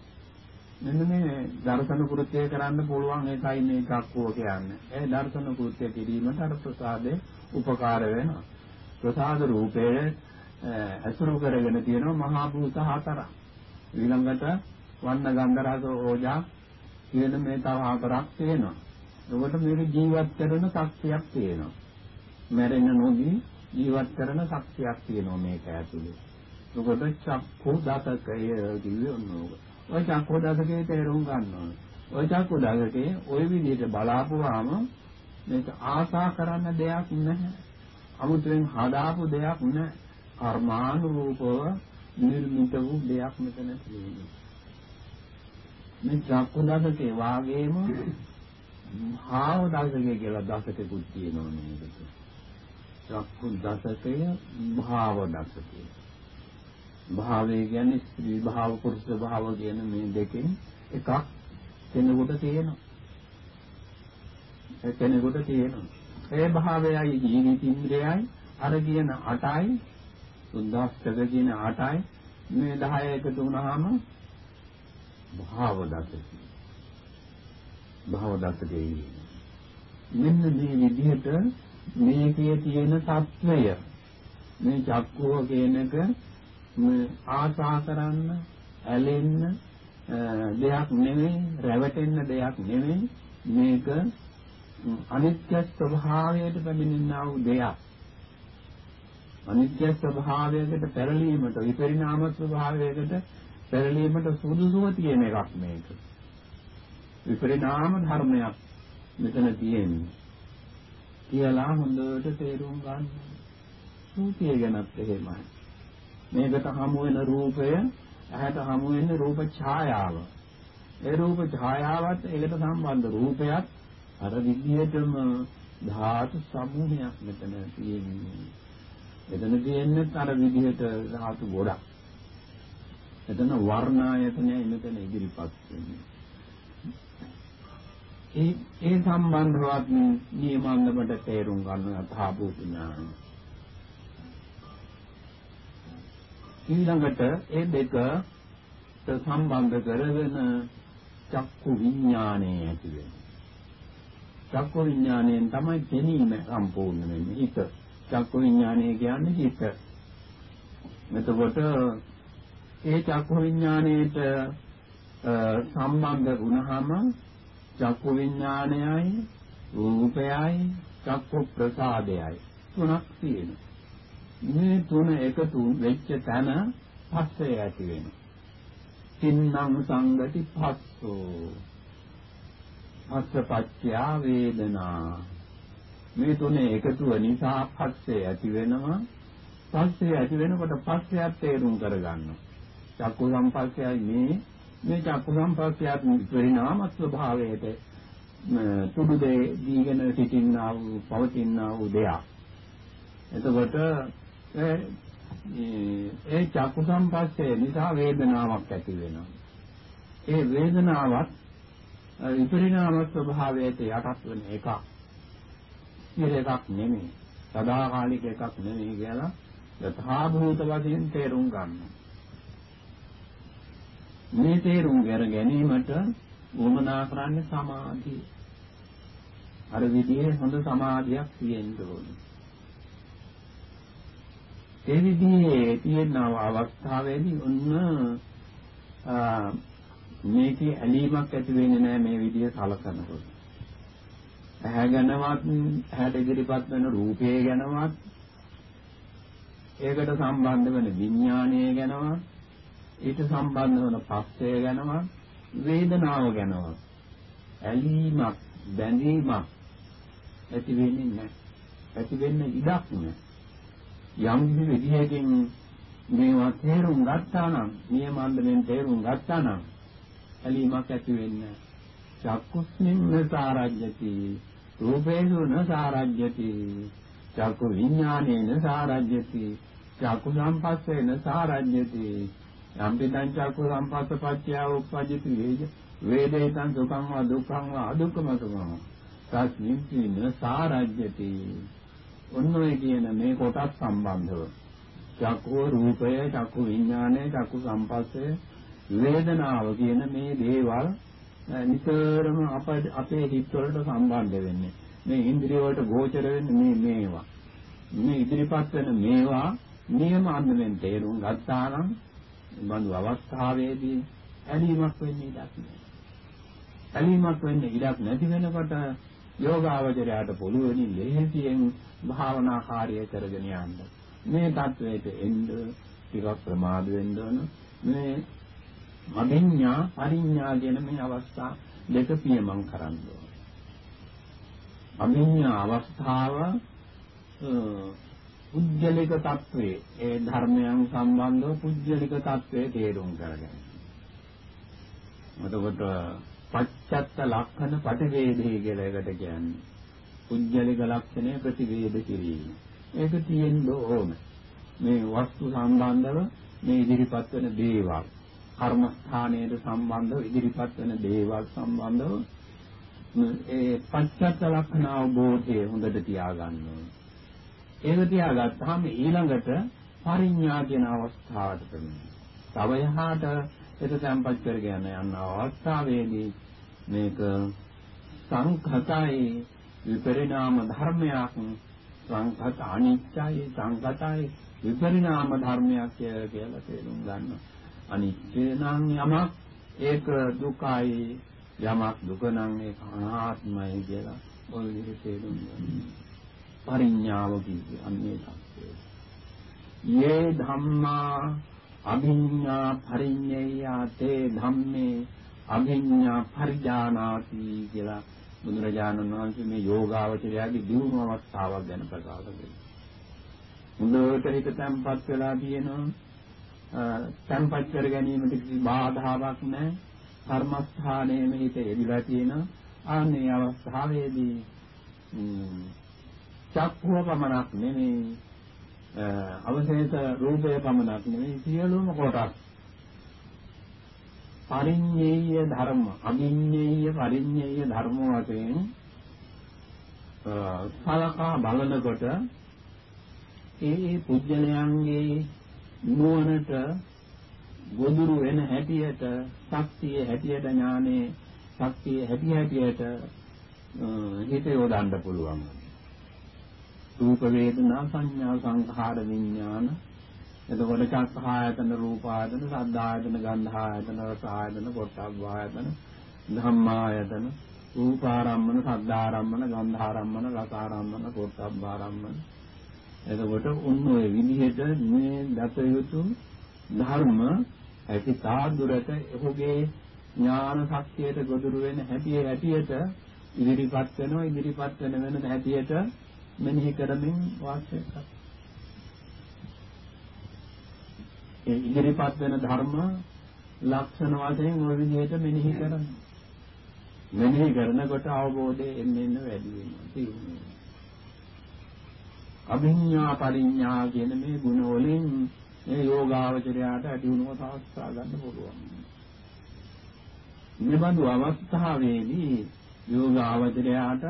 මෙන්න මේ දර්ශන කෘත්‍ය කරන්න පුළුවන් එකයි මේ චක්කුව කියන්නේ. ඒ දර්ශන කෘත්‍ය කිරීමට අර ප්‍රසාදේ උපකාර වෙනවා. ප්‍රසාද රූපයේ ඇසුරු කරගෙන තියෙනවා මහා භූත හතරක්. ඊළඟට වන්න ගන්ධ රස ඕජා කියන මේ තව හතරක් තියෙනවා. ඒකට මේක ජීවත් කරන ශක්තියක් තියෙනවා. මැරෙන්න නොදී ජීවත් කරන ශක්තියක් තියෙනවා මේක ඇතුලේ. ඒකට චක්කු දසකය කිව්වේ ඔන්නෝක. ඔය චක්කු දසකේ තේරුම් ගන්න ඕනේ. ඔය චක්කු දසකේ ওই විදිහට බලාපුවාම මේක ආසා කරන්න දෙයක් නැහැ. අමුතුවෙන් හදාපු දෙයක් නැහැ. කර්මානුරූපව නිර්මිත වූ දෙයක් මෙතන තියෙනවා. මේ චක්කු දසකේ වාගේම භාව දසකේ කියලා දසකෙකුත් තියෙනවා මේකට. චක්කු දසකය භාව දසකය. භාවය කියන්නේ ස්ත්‍රී භාව පුරුෂ භාව කියන මේ දෙකෙන් එකක් කෙනෙකුට තියෙනවා. ඒ කෙනෙකුට තියෙනවා. ඒ භාවයයි ජීවිත ඉන්ද්‍රයයි අර කියන 8යි සුද්දාස්තක කියන 8යි මේ 10 එකතු වුණාම භාව දසකයි. භාව දසකයි. මෙන්න මේ විදිහට මේකේ තියෙන తත්වය මේ චක්කුව කියනක ආසා කරන්න ඇලෙන්න දෙයක් නෙවෙයි රැවටෙන්න දෙයක් නෙවෙයි මේක අනිත්‍ය ස්වභාවයට පැමිණෙනා වූ දෙයක් අනිත්‍ය ස්වභාවයකට පෙරලීමට විපරිණාම ස්වභාවයකට පෙරලීමට සුදුසුව තියෙන එකක් මේක. විපරිණාම ධර්මයක් මෙතන තියෙන්නේ. කියලා හොඳට තේරුම් ගන්න. රූපය ගැනත් එහෙමයි. මේකට හමු වෙන රූපය ඇහැට හමු වෙන රූප ඡායාව. ඒ රූප ඡායාවත් ඒකට සම්බන්ධ රූපයක් අර විදිහටම ධාතු සමූහයක් මෙතන තියෙන්නේ. එතන තියෙන්නේ අර විදිහට ධාතු ගොඩක්. එතන වර්ණායතනය මෙතන ඉදිරිපත් වෙන්නේ. ඒ ඒ සම්බන්ධවත් නියමංගමට තේරුම් ගන්න අථාභූත ඥානය. ඊළඟට ඒ දෙක සම්බන්ධ කරගෙන චක්කු විඥානය ඇති වෙනවා. චක්කු විඥාණයෙන් තමයි දැනීම සම්පූර්ණ වෙන්නේ. හිත. චක්කු විඥානය කියන්නේ හිත. එතකොට ඒ චක්කු විඥාණයට සම්බන්ධ වුණාම චක්කු විඥානයයි රූපයයි චක්කු ප්‍රසාදයයි තුනක් තියෙනවා. මේ තුන එකතු වෙච්ච තැන පස්සේ ඇති වෙනවා. තින්නම් සංගති පස්සෝ පස්සපච්චය වේදනා මේ තුනේ එකතුව නිසා පස්සේ ඇති වෙනවා පස්සේ ඇති වෙනකොට පස්සයක් තේරුම් කරගන්නවා චක්කු සම්පස්සයයි මේ මේ චක්කු සම්පස්සයත් පරිණාම ස්වභාවයට තුඩු දෙ දීගෙන සිටින්නා වූ පවතිනා වූ දෙයක් එතකොට ඒ චක්කු සම්පස්සේ නිසා වේදනාවක් ඇති වෙනවා. ඒ වේදනාවත් විපරිණාම ස්වභාවයට යටත් වෙන එකක්. එකක් නෙමෙයි. සදාකාලික එකක් නෙමෙයි කියලා යථා භූත වශයෙන් තේරුම් ගන්න. මේ තේරුම් කර ගැනීමට වමනා කරන්නේ සමාධිය. අර විදිහේ හොඳ සමාධියක් තියෙන්න ඕනේ. ඒ විදිහේ තියෙන අවස්ථාවේදී ඔන්න මේකේ ඇලීමක් ඇති වෙන්නේ නැහැ මේ විදිහ සලකනකොට. ඇහැ ගැනවත් ඇහැට ඉදිරිපත් වෙන රූපය ගැනවත් ඒකට සම්බන්ධ වෙන විඥානය ගැනවත් ඊට සම්බන්ධ වෙන පස්සය ගැනවත් වේදනාව ගැනවත් ඇලීමක් බැඳීමක් ඇති වෙන්නේ නැහැ. ඇති වෙන්න ඉඩක් නැහැ. යම් විදිහකින් මේවා තේරුම් ගත්තා නම් නියමන්දයෙන් තේරුම් ගත්තා නම් ඇලීමක් ඇති වෙන්නේ චක්කුස්මින් නසාරජ්‍යති රූපේසු නසාරජ්‍යති චක්කු විඥානේන සාරජ්‍යති චක්කු සම්පස්සේන සාරජ්‍යති යම්පිතං චක්කු සම්පස්ස පත්‍ය උප්පජ්ජති වේජ වේදේතං සුඛං වා දුක්ඛං වා අදුක්ඛම සුඛං තස්මින් කින සාරජ්‍යති. ඔන්න ඔය කියන මේ කොටස් සම්බන්ධව චක්කෝ රූපය චක්කු විඥානය චක්කු සම්පස්සය වේදනාව කියන මේ දේවල් නිතරම අප අපේ හිත වලට සම්බන්ධ වෙන්නේ. මේ ඉන්ද්‍රිය වලට ගෝචර වෙන්නේ මේ මේවා. මේ ඉදිරිපත් වෙන මේවා නියම අන්දමෙන් තේරුම් ගත්තා නම් බඳු අවස්ථාවේදී ඇලීමක් වෙන්නේ නැහැ. ඇලීමක් වෙන්නේ ඉඩක් නැති වෙනකොට යෝගාවචරයට පුළුවනි ලේසියෙන් භාවනා කාර්යය කරගෙන යන්න. මේ தത്വයට එන්න ටිකක් ප්‍රමාද වෙන්න ඕන. මේ මමින්ඥා පරිඥා කියන මේ අවස්ථා දෙක පියමන් කරන්න ඕන. මමින්ඥා අවස්ථාව පුජ්‍යලික తත්වයේ ඒ ධර්මයන් සම්බන්ධව පුජ්‍යලික తත්වයේ තේරුම් කරගන්න. එතකොට පච්චත්ත ලක්ෂණ ප්‍රතිවේදී කියලා එකට කියන්නේ. පුජ්‍යලික ලක්ෂණය ප්‍රතිවේද කිරීම. ඒක තියෙන්න ඕන. මේ වස්තු සම්බන්ධව මේ ඉදිරිපත් වෙන දේවල් කර්මස්ථානයට සම්බන්ධව ඉදිරිපත් වෙන දේවල් සම්බන්ධව ඒ පච්චත්ත ලක්ෂණ අවබෝධය හොඳට තියාගන්න ඕනේ. ඒක තියාගත්තාම ඊළඟට පරිඥා කියන අවස්ථාවට එනවා. තව යහට ඒක සම්පත් කරගෙන යන අවස්ථාවේදී මේක සංඛතයි විපරිණාම ධර්මයක් සංඛත අනිත්‍යයි සංඛතයි විපරිණාම ධර්මයක් කියලා තේරුම් ගන්න. අනිත්‍ය නම් යමක් ඒක දුකයි යමක් දුක නම් ඒක අනාත්මයි කියලා ඔය විදිහට තේරුම් ගන්න. පරිඥාව කියන්නේ අන්නේ තත්ත්වය. යේ ධම්මා අභිඤ්ඤා පරිඤ්ඤයාතේ ධම්මේ අභිඤ්ඤා පරිජානාති කියලා බුදුරජාණන් වහන්සේ මේ යෝගාවචරයාගේ දියුණු අවස්ථාවක් ගැන ප්‍රකාශ කළා. මුලට හිත තැම්පත් වෙලා තියෙනවා. තැම්පත් කර ගැනීමට කිසි බාධාවක් නැහැ. කර්මස්ථානයේ හිත එදිලා තියෙනවා. ආන්නේ අවස්ථාවේදී චක්කුව පමණක් නෙමෙයි. අවශේෂ රූපය පමණක් නෙමෙයි. සියලුම කොටස්. පරිඤ්ඤේය ධර්ම අභිඤ්ඤේය පරිඤ්ඤේය ධර්ම වශයෙන් සලකා බලනකොට ඒ පුජ්‍යලයන්ගේ නුවණට ගොදුරු වෙන හැටියට ශක්තිය හැටියට ඥානේ ශක්තිය හැටි හැටියට හිත යොදන්න පුළුවන්. රූප වේදනා සංඥා සංඛාර විඥාන. එතකොට චක්ඛායතන රූපායතන සද්ධායතන ගන්ධායතන රසායතන පොට්ටබ්බායතන ධම්මායතන රූපාරම්මන සද්ධාරම්මන ගන්ධාරම්මන රසාරම්මන පොට්ටබ්බාරම්මන. එතකොට උන් ඔය විදිහට මේ දත යුතු ධර්ම ඇති සාදුරට ඔහුගේ ඥාන ශක්තියට ගොදුරු වෙන හැටි හැටියට ඉදිරිපත් වෙනවා. ඉදිරිපත් වෙන වෙන හැටියට මෙනෙහි කරමින් වාසය කරනවා. ඒ ඉදිරිපත් වෙන ධර්ම ලක්ෂණ වශයෙන් ওই විදිහට මෙනෙහි කරනවා. මෙනෙහි කරනකොට අවබෝධය එන්න එන්න වැඩි වෙනවා. තියෙනවා. අභිඥා පරිඥා කියන මේ ගුණ වලින් මේ යෝගාවචරයට අදිනුව සාස්ත්‍රා ගන්න පුළුවන්. මෙබඳු අවස්ථාවේදී යෝගාවචරයට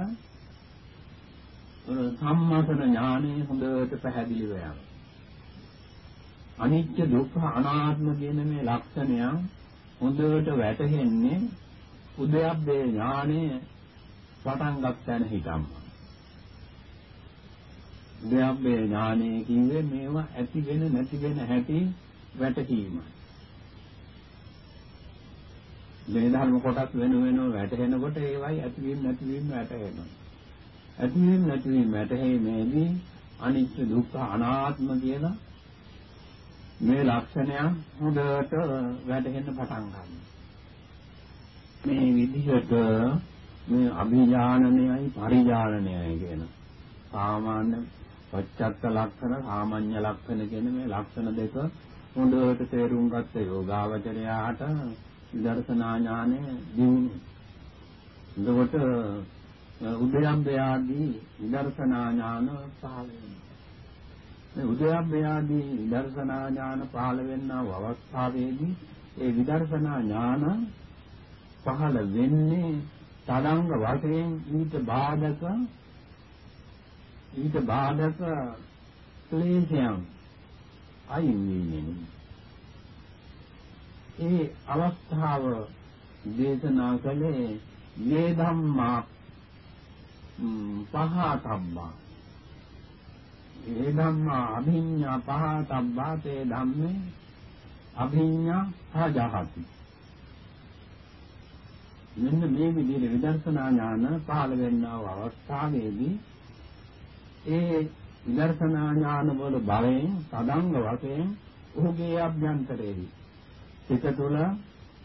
සම්මතන ඥානෙ හොඳට පැහැදිලි වෙනවා. අනිත්‍ය දුක්ඛ අනාත්ම කියන මේ ලක්ෂණයන් හොඳට වැටහෙන්නේ උදයබ්බේ ඥානෙ පටන් ගන්න හිතම්ම. උදයබ්බේ ඥානෙ කිව්වේ මේවා ඇති වෙන නැති වෙන හැටි වැටහීමයි. මේ ධර්ම කොටස් වෙන වෙනම වැටෙනකොට ඒවයි ඇතිවීම නැතිවීම වැටෙනවා. ඇතිවීම නැතිවීම වැටෙීමේදී අනිත්‍ය දුක්ඛ අනාත්ම කියන මේ ලක්ෂණයන් හොඳට වැටහෙන්න පටන් ගන්නවා. මේ විදිහට මේ අභිඥානනයයි පරිඥානනයයි කියන සාමාන්‍ය පච්චත්ත ලක්ෂණ සාමාන්‍ය ලක්ෂණ කියන මේ ලක්ෂණ දෙක හොඳට තේරුම් ගත්ත යෝගාවචරයාට විදර්ශනා ඥානය දියුණු. එතකොට උදයම්බයාදී විදර්ශනා ඥාන පහළ වෙනවා. මේ උදයම්බයාදී විදර්ශනා ඥාන පහළ වෙනව අවස්ථාවේදී ඒ විදර්ශනා ඥාන පහළ වෙන්නේ තදංග වශයෙන් ඊට බාධක ඊට බාධක ක්ලේශයන් අයින් වීමෙන් ඒ අවස්ථාව දේශනා කළේ මේ ධම්මා පහතම්මා ඒ ධම්මා අභිඤ්ඤා පහතම්මා තේ ධම්මේ අභිඤ්ඤා සහජහති මෙන්න මේ විදිහේ විදර්ශනා ඥාන පහළ වෙනා අවස්ථාවේදී ඒ විදර්ශනා ඥාන වල බලයෙන් සදංග වශයෙන් ඔහුගේ අභ්‍යන්තරයේදී සිත තුළ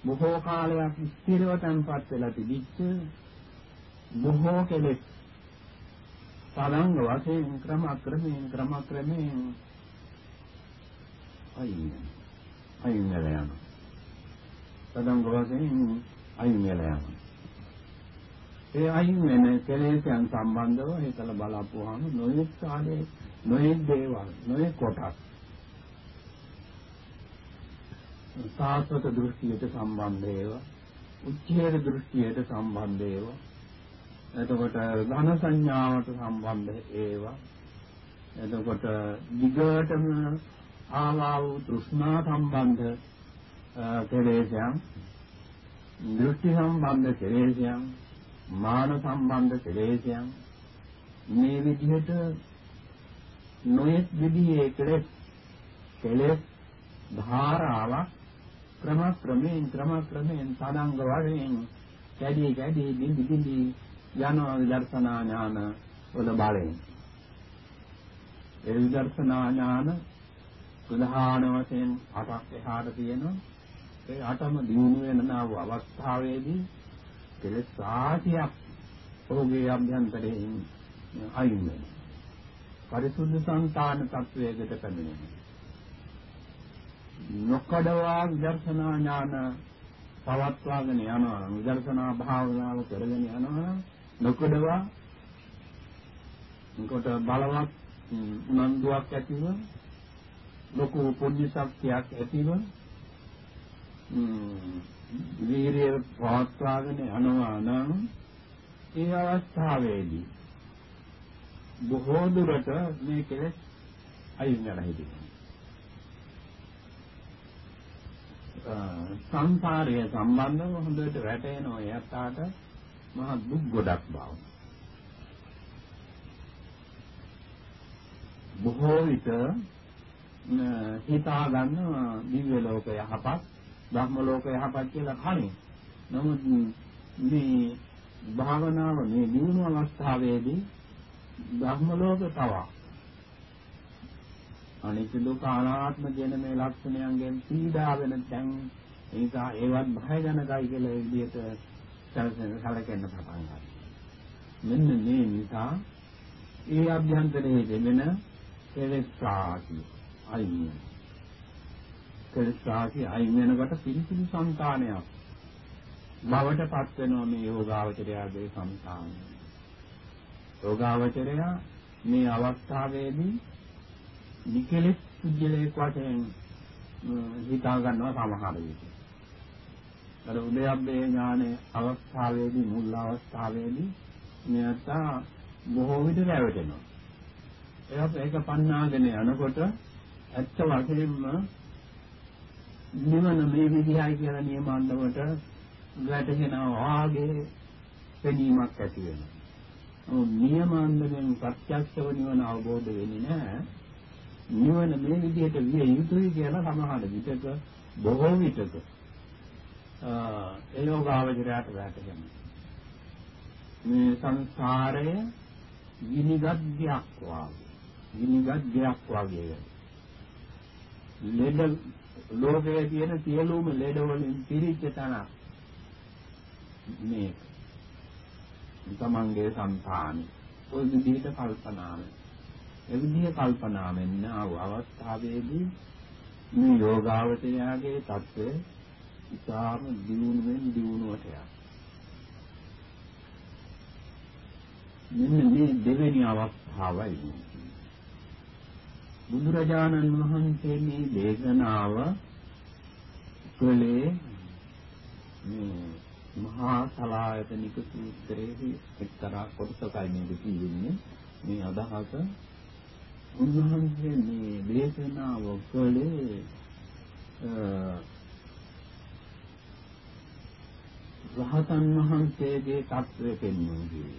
බොහෝ කාලයක් ස්ථිරව තැන්පත් වෙලා තිබිච්ච බොහෝ කෙලෙස් තරංග වශයෙන් ක්‍රම ක්‍රමයෙන් ක්‍රම ක්‍රමයෙන් අයින් අයින් වෙලා යනවා. තරංග වශයෙන් අයින් වෙලා යනවා. ඒ අයින් වෙන කෙලෙස්යන් සම්බන්ධව හිතලා බලපුවාම නොයෙක් ආදී නොයෙක් දේවල් නොයෙක් කොටස් සාස්වත දෘෂ්ටියට සම්බන්ධ ඒවා උච්ඡේද දෘෂ්ටියට සම්බන්ධ ඒවා එතකොට ධන සංඥාවට සම්බන්ධ ඒවා. එතකොට විගතම ආවා වූ තෘෂ්ණා සම්බන්ධ කෙලෙසයන් දෘෂ්ටි සම්බන්ධ කෙලෙසයන් මාන සම්බන්ධ කෙලෙසයන් මේ විදිහට නොයෙක් විදිහේ කෙලෙස් කෙලෙස් ධාරාවක් ක්‍රම ක්‍රමයෙන් ක්‍රම ක්‍රමයෙන් සාදංග වශයෙන් කැඩි කැඩි බිඳි බිඳි යනවා විදර්ශනා ඥාන වල බලයෙන්. ඒ විදර්ශනා ඥාන ප්‍රධාන වශයෙන් අටක් එහාට තියෙනවා ඒ අටම දිනු වෙනා වූ අවස්ථාවේදී කෙලෙස් සාතියක් ඔහුගේ අභ්‍යන්තරයෙන් අයින් වෙනවා. පරිසුද්ධ සංතාන තත්වයකට පැමිණෙනවා. නොකඩවා විදර්ශනා ඥාන පවත්වාගෙන යනවා. විදර්ශනා භාවනාව කරගෙන යනවා. නොකඩවා කොට බලවත් උනන්දුවක් ඇතිව ලොකු පුණ්‍ය ශක්තියක් ඇතිව වීරිය පවත්වාගෙන යනවා නම් ඒ අවස්ථාවේදී බොහෝ දුරට මේ කෙලෙස් අයින් වෙලා හිටිනවා. සංසාරය සම්බන්ධව හොඳට වැටෙනවා යත්තාට මහ දුක් ගොඩක් බව. බොහෝ විට හිතා ගන්න දිව්‍ය ලෝක යහපත්, බ්‍රහ්ම ලෝක යහපත් කියලා කලින්. නමුත් මේ භාවනාව මේ දිනු අවස්ථාවේදී බ්‍රහ්ම ලෝක තවා අනිත්‍ය දුක්ඛ අනාත්ම කියන මේ ලක්ෂණයන්ගෙන් පීඩා වෙන තැන් ඒ නිසා ඒවත් භයජනකයි කියලා ඒ විදිහට සැලසෙන සැලකෙන්න පටන් ගන්නවා. මෙන්න මේ නිසා ඒ අභ්‍යන්තරයේ දෙමෙන කෙලස්සාකි අයින් වෙනවා. කෙලස්සාකි අයින් වෙනකොට පිරිසිදු సంతානයක් බවටපත් වෙනවා මේ යෝගාවචරයාගේ సంతානය. යෝගාවචරයා මේ අවස්ථාවේදී නිකලෙස් සුජලේ කොටෙන් හිතා ගන්නවා සමහර විට. අර උදයබ්බේ ඥානයේ අවස්ථාවේදී මුල් අවස්ථාවේදී මෙයට බොහෝ විට රැවටෙනවා. ඒක ඒක පන්නාගෙන යනකොට ඇත්ත වශයෙන්ම නිවන මේ විදිහයි කියලා නියමාන්දමට වැටහෙනවා වාගේ පෙනීමක් ඇති වෙනවා. ඔව් නියමාන්දයෙන් ප්‍රත්‍යක්ෂව නිවන අවබෝධ වෙන්නේ නැහැ. නිවන මේ විදිහට විය යුතුයි කියලා සමහර විටක බොහෝ විටක ඒ යෝගාවචරයට වැටෙනවා. මේ සංසාරය විනිගද්දයක් වාගේ. විනිගද්දයක් වාගේ. ලෙඩ ලෝකයේ තියෙන සියලුම ලෙඩ වලින් පිරිච්ච තන මේ තමන්ගේ సంతානි ඔය විදිහට කල්පනාවෙන් ඒ විදිහ කල්පනාවෙන් ආව අවස්ථාවේදී මේ යෝගාවචරයාගේ தත්ත්වය ඉතාම දියුණුවෙන් දියුණුවට යනවා. මෙන්න මේ දෙවෙනි අවස්ථාවයි. බුදුරජාණන් වහන්සේ මේ දේශනාව කළේ මේ මහා සලායතනික සූත්‍රයේ එක්තරා කොටසකයි මේක තියෙන්නේ. මේ අදහස උන්වහන්සේ මේ දේශනාව කළේ රහතන් වහන්සේගේ தත්වය පෙන්වන්නේ.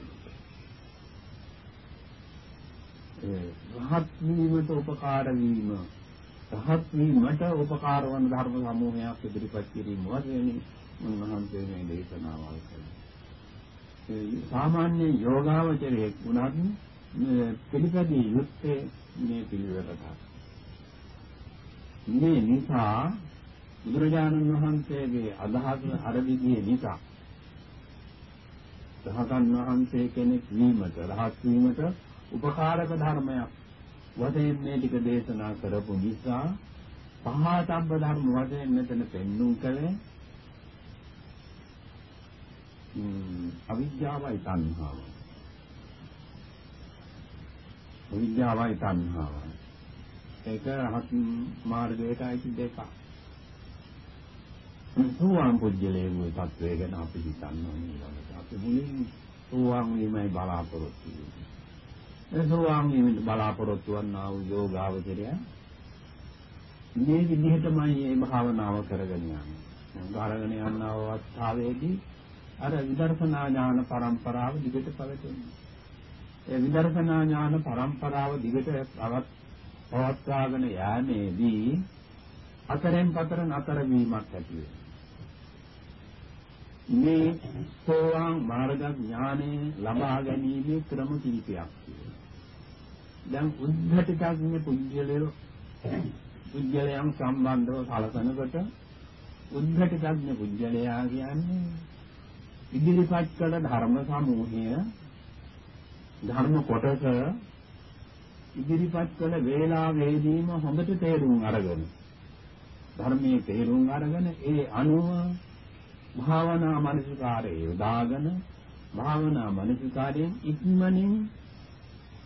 ඒ රහත් වීමට උපකාර වීම රහත් වීමට උපකාර වන ධර්ම සමූහයක් ඉදිරිපත් කිරීම වශයෙන් උන්වහන්සේ මේ දේශනාවල් කළා. ඒ සාමාන්‍ය යෝගාවචරයේ ගුණත් පිළිපැදිය යුත්තේ මේ පිළිවෙලට. මේ නිසා බුදුරජාණන් වහන්සේගේ අදහස අර විදිහේ නිසා රහතන් වහන්සේ කෙනෙක් වීමට රහත් වීමට උපකාරක ධර්මයක් වශයෙන් මේ ටික දේශනා කරපු නිසා පහතබ්බ ධර්ම වශයෙන් මෙතන පෙන්눔 කළේ අවිද්‍යාවයි තණ්හාවයි අවිද්‍යාවයි තණ්හාවයි ඒක රහත් මාර්ගයට අයිති දෙකක්. සෝවාන් පුජ්‍යලයේ තත්වය ගැන අපි හිතන්න ඕනේ. අපි මුලින් සෝවාන් වීමයි බලාපොරොත්තු වෙන්නේ. ඒ සෝවාන් වීමෙන් බලාපොරොත්තු වන්නා වූ යෝගාවචරය මේ විදිහටමයි මේ භාවනාව කරගෙන යන්නේ. ගාරගෙන යන අවස්ථාවේදී අර විදර්ශනා ඥාන පරම්පරාව දිගට පවතිනවා. ඒ විදර්ශනා ඥාන පරම්පරාව දිගට පවත්වාගෙන යෑමේදී අතරෙන් පතර නතර වීමක් ඇති වෙනවා. මේ සෝවාන් මාර්ග ඥානය ලබා ගැනීමේ ක්‍රම කිහිපයක් තියෙනවා. දැන් උද්ධටිකඥ පුජ්‍යලය පුජ්‍යලයන් සම්බන්ධව සලකනකොට උද්ධටිකඥ පුජ්‍යලයා කියන්නේ ඉදිරිපත් කළ ධර්ම සමූහය ධර්ම කොටස ඉදිරිපත් කළ වේලාවේදීම හොඳට තේරුම් අරගෙන ධර්මයේ තේරුම් අරගෙන ඒ අනුව භාවනා මනසිකාරය යොදාගෙන භාවනා මනසිකාරයෙන් ඉක්මනින්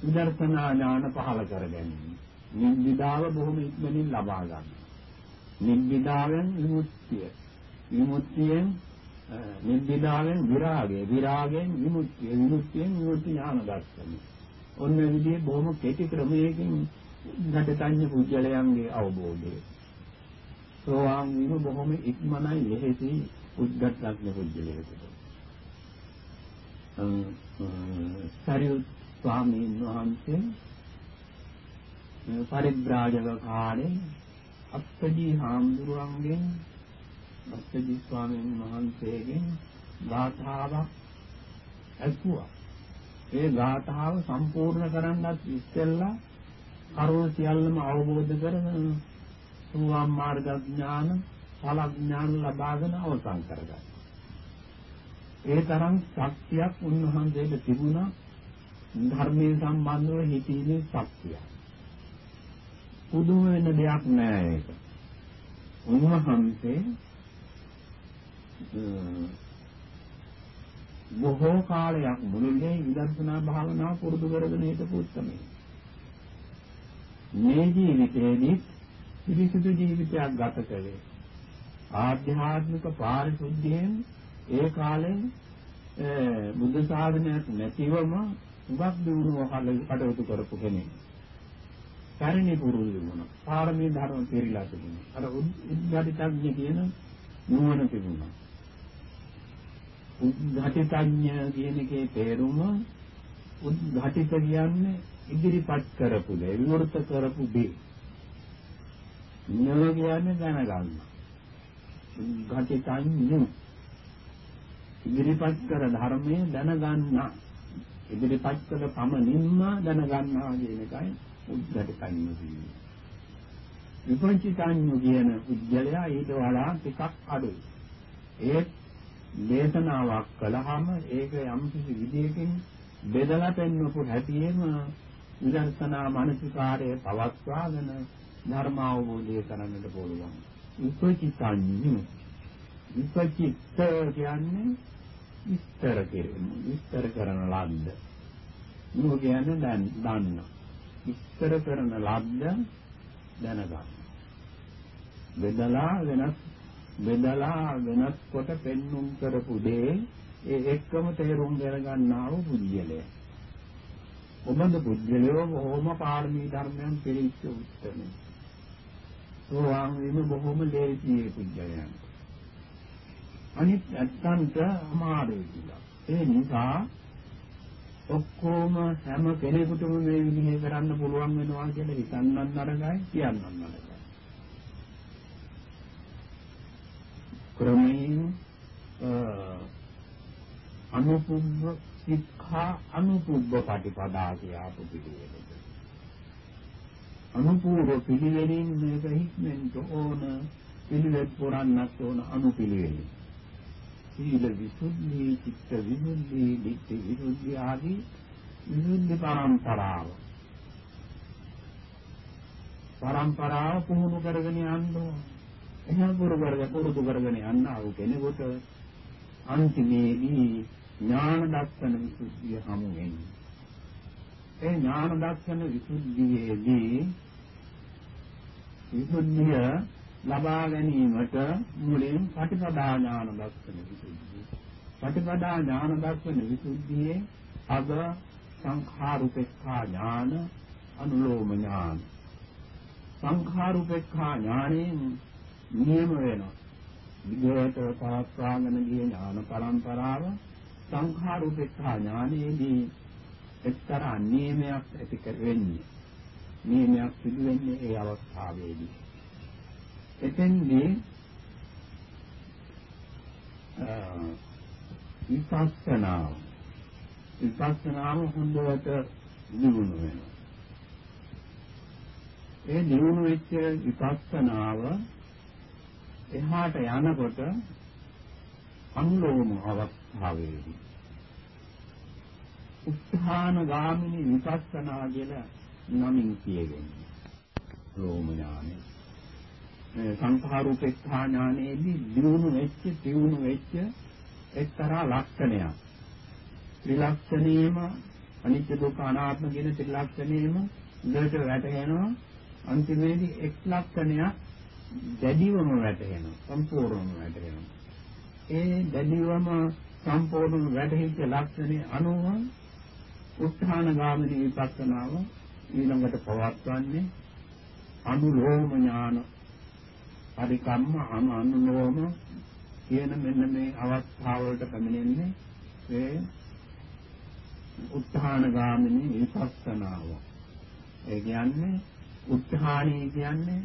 විදර්ශනා ඥාන පහළ කර ගැනීම. නිබ්බිදාව බොහොම ඉක්මනින් ලබා ගන්න. නිබ්බිදාවෙන් විමුක්තිය. විමුක්තියෙන් නිබ්බිදාවෙන් විරාගය. විරාගයෙන් විමුක්තිය. විමුක්තියෙන් විමුක්ති ඥාන දර්ශනය. ඔන්න විදිහේ බොහොම කෙටි ක්‍රමයකින් ගතකඤ්ඤ පුජ්‍යලයන්ගේ අවබෝධය. සෝවාන් වීම බොහොම ඉක්මනයි ලෙහෙසි උද්ගතඥ පුජ්‍යලයකට. සරියුත් ස්වාමීන් වහන්සේ පරිබ්‍රාජක කාලේ අප්පදී හාමුදුරුවන්ගෙන් අප්පදී ස්වාමීන් වහන්සේගෙන් ගාථාවක් ඇසුවා. ඒ ගාථාව සම්පූර්ණ කරන්නත් ඉස්සෙල්ලා කරුණ සියල්ලම අවබෝධ කරගෙන සෝවාන් මාර්ග ඥාන, ඵල ඥාන ලබාගෙන අවසන් කරගත්තා. ඒ තරම් ශක්තියක් උන්වහන්සේට තිබුණා ධර්මයේ සම්බන්ධව හිතීමේ ශක්තිය. පුදුම වෙන දෙයක් නෑ ඒක. උන්වහන්සේ බොහෝ කාලයක් මුළුල්ලේ විදර්ශනා භාවනාව පුරුදු කරගෙන හිටපු උත්මේ. මේ ජීවිතයේදී පිරිසිදු ජීවිතයක් ගත කළේ. ආධ්‍යාත්මික පාරිශුද්ධියෙන් ඒ කාලේ බුද්ධ ශාසනයක් නැතිවම උගක් දිනුව කටයුතු කරපු කෙනෙක්. පරිණි පුරුදු වුණා. පාරමී ධර්ම පිළිලා තිබුණා. අර උද්ඝාටිතඥ කියන නුවණ තිබුණා. උද්ඝාටිතඥ කියන එකේ තේරුම උද්ඝාටිත කියන්නේ ඉදිරිපත් කරපු දේ, විවෘත කරපු දේ. නියම කියන්නේ දැනගන්න. උද්ඝාටිතඥ ඉදිරිපත් කර ධර්මයේ දැනගන්න. ඉදිරිපත් කළ පමණින්ම දැනගන්නවා කියන එකයි උද්ඝාටිතඥ කියන්නේ. විපංචිතඥ කියන උද්ගලයා ඊට වඩා ටිකක් අඩුයි. ඒ දේශනාවක් කළාම ඒක යම් කිසි විදියකින් බෙදලා පෙන්වපු හැටියෙම විදර්ශනා මානසිකාරය පවත්වාගෙන ධර්ම අවබෝධය කරගන්නට පුළුවන්. විපචිතඥ විපචිත කියන්නේ විස්තර කිරීම විස්තර කරන ලද්ද. නෝ කියන්නේ දැන් දන්න. විස්තර කරන ලද්ද දැනගන්න. බෙදලා වෙනස් බෙදලා වෙනස් කොට පෙන්눔 කරපු දේ ඒ එක්කම තේරුම් ගන්නා වූ බුද්ධියලය. ඔබඳ බුද්ධියලෝ බොහොම පාරමී ධර්මයන් පිළිච්ච උත්තරනේ. සෝවාන් වීම බොහොම ලේසියි පුජ්‍යයන්. අනිත් ඇත්තන්ට අමාරුයි කියලා. ඒ නිසා ඔක්කොම හැම කෙනෙකුටම මේ විදිහේ කරන්න පුළුවන් වෙනවා කියලා හිතන්නත් නරකයි කියන්නත් නරකයි. ක්‍රමයෙන් අනුපුබ්බ සික්ඛා අනුපුබ්බ පටිපදා කියපු පිළිවෙලට අනුපූර්ව පිළිවෙලින් මේක හික්මෙන්ට ඕන පිළිවෙත් පුරන්නත් ඕන අනුපිළිවෙලින් සීල විසුද්ධි චිත්ත විසුද්ධි ධිට්ඨි විසුද්ධි ආදී විසුද්ධි පරම්පරාව. පරම්පරාව පුහුණු කරගෙන යන්න ඕන. එහෙම පුරුදු කරගෙන පුරුදු කරගෙන යන්න ආව කෙනෙකුට අන්තිමේදී ඥාන දර්ශන විසුද්ධිය හමු වෙන්නේ. ඒ ඥාන දර්ශන විසුද්ධියේදී විසුද්ධිය ලබා ගැනීමට මුලින් පටිපදා ඥාන දර්ශන විසුද්ධිය. පටිපදා ඥාන දර්ශන විසුද්ධියේ අග සංඛාරුපේක්ඛා ඥාන අනුලෝම ඥාන සංඛාරුපේක්ඛා ඥානයෙන් නියම වෙනවා. විගයට පවත්වාගෙන ගිය ඥාන පරම්පරාව සංඛාර උපේක්ෂා ඥානයේදී එක්තරා නියමයක් ඇති කරවෙන්නේ. නියමයක් සිදු වෙන්නේ ඒ අවස්ථාවේදී. එතෙන්දී විපස්සනා විපස්සනාව හොඳට දියුණු වෙනවා. ඒ දියුණු වෙච්ච විපස්සනාව එහාට යනකොට අනුලෝම අවස්ථාවේදී උත්හාන ගාමිනී විපස්සනා කියලා නමින් කියවෙන්නේ. ලෝම ඥානෙ. මේ සංඛාරූපේක්ඛා ඥානෙදී දිනුණු වෙච්ච, දිනුණු වෙච්ච එක්තරා ලක්ෂණයක්. ත්‍රිලක්ෂණේම අනිත්‍ය දුක්ඛ අනාත්ම කියන ත්‍රිලක්ෂණේම දෙයට වැටෙනවා. අන්තිමේදී එක් ලක්ෂණයක් දැඩිවම වැටෙනවා සම්පූර්ණවම වැටෙනවා ඒ දැඩිවම සම්පූර්ණ වැටහිච්ච ලක්ෂණේ අනුව උත්හාන ගාමිනී විපස්සනාව ඊළඟට පවත්වන්නේ අනුලෝම ඥාන පරිකම්ම අනුලෝම කියන මෙන්න මේ අවස්ථාවලට පැමිණෙන්නේ ඒ උත්හාන ගාමිනී විපස්සනාව. ඒ කියන්නේ උත්හානී කියන්නේ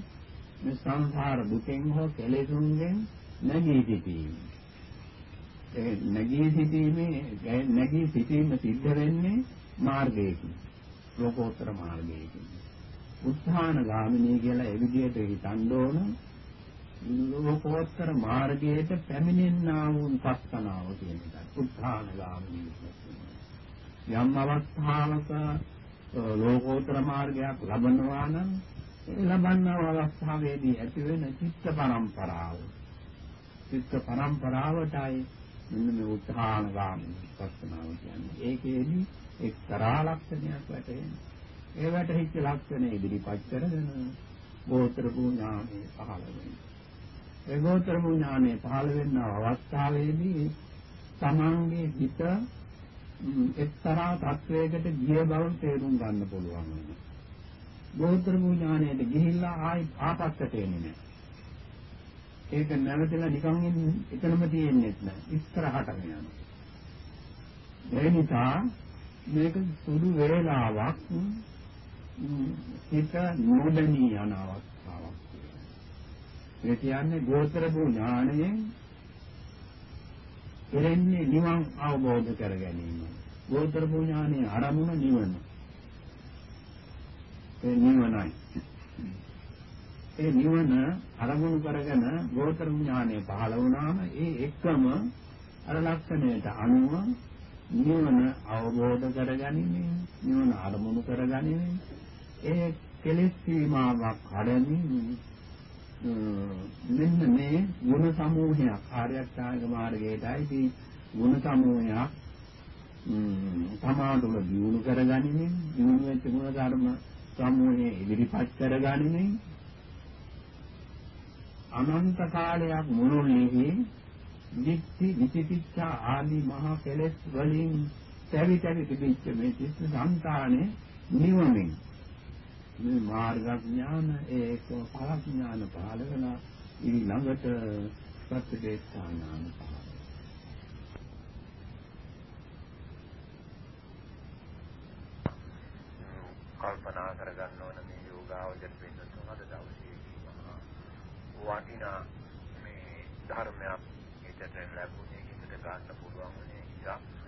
මේ සංසාර දුකෙන් හෝ කෙලෙසුන්ගෙන් නැගී සිටීම. ඒ නැගී සිටීමේ නැගී සිටීම සිද්ධ වෙන්නේ මාර්ගයකින්. ලෝකෝත්තර මාර්ගයකින්. උත්හාන ගාමිනී කියලා ඒ විදිහට හිතන්න ඕන. ලෝකෝත්තර මාර්ගයට පැමිණෙන්නා වූ විපස්සනාව කියන එක. උත්හාන ගාමිනී යම් අවස්ථාවක ලෝකෝත්තර මාර්ගයක් ලබනවා නම් ඒ ලබන්නා අවස්ථාවේදී ඇති වෙන චිත්ත පරම්පරාව චිත්ත පරම්පරාවටයි මෙන්න මේ උත්හාන ගාමිනී විපස්සනාව කියන්නේ. ඒකේදී එක්තරා ලක්ෂණයක් වැටෙනවා. ඒ වැටහිච්ච ලක්ෂණ ඉදිරිපත් කරගෙන ගෝත්‍ර පුඥානේ පහළ වෙනවා. ඒ ගෝත්‍ර පුඥානේ පහළ වෙන අවස්ථාවේදී තමන්ගේ හිත එක්තරා තත්වයකට ගිය බව තේරුම් ගන්න පුළුවන් වෙනවා. ගෝත්‍ර පුඥානයට ගිහිල්ලා ආයි ආපස්සට එන්නේ නැහැ. ඒක නැවතලා නිකන් එතනම තියෙන්නේ නැහැ. ඉස්සරහටම යනවා. ඒ නිසා මේක සුදු වේලාවක් හිත නොදැනී යන අවස්ථාවක්. ඒ කියන්නේ ගෝත්‍ර ඥාණයෙන් එරෙන්නේ නිවන් අවබෝධ කර ගැනීම. ගෝත්‍ර ඥානයේ ආරමුණ නිවන. ඒ නිවනයි. ඒ නිවන අරමුණු කරගෙන ගෝත්‍ර ඥානය පහළ වුණාම ඒ එක්කම අර ලක්ෂණයට අනුව නිවන අවබෝධ කරගනිමින් නිවන අරමුණු කරගනිමින් ඒ කෙලෙස් සීමාවක් හදමින් මෙන්න මේ ගුණ සමූහයක් ආර්යචාර්ය මාර්ගයටයි ගුණ සමූහයක් තමාතුල දියුණු කරගනිමින් දියුණු වෙච්ච ගුණ ධර්ම සමූහයේ ඉදිරිපත් කරගනිමින් අනන්ත කාලයක් මුළුල්ලේ දික්ටි විචිකිච්ඡා ආදී මහා කෙලෙස් වලින් තැවි තැවි තිබිච්ච මේ චිත්ත සංතානේ නිවමින්. මේ මාර්ග ඥාන ඒක ඵල ඥාන පහළ වෙන ඊළඟට ප්‍රතිදේශා ඥාන පහළ කල්පනා කරගන්න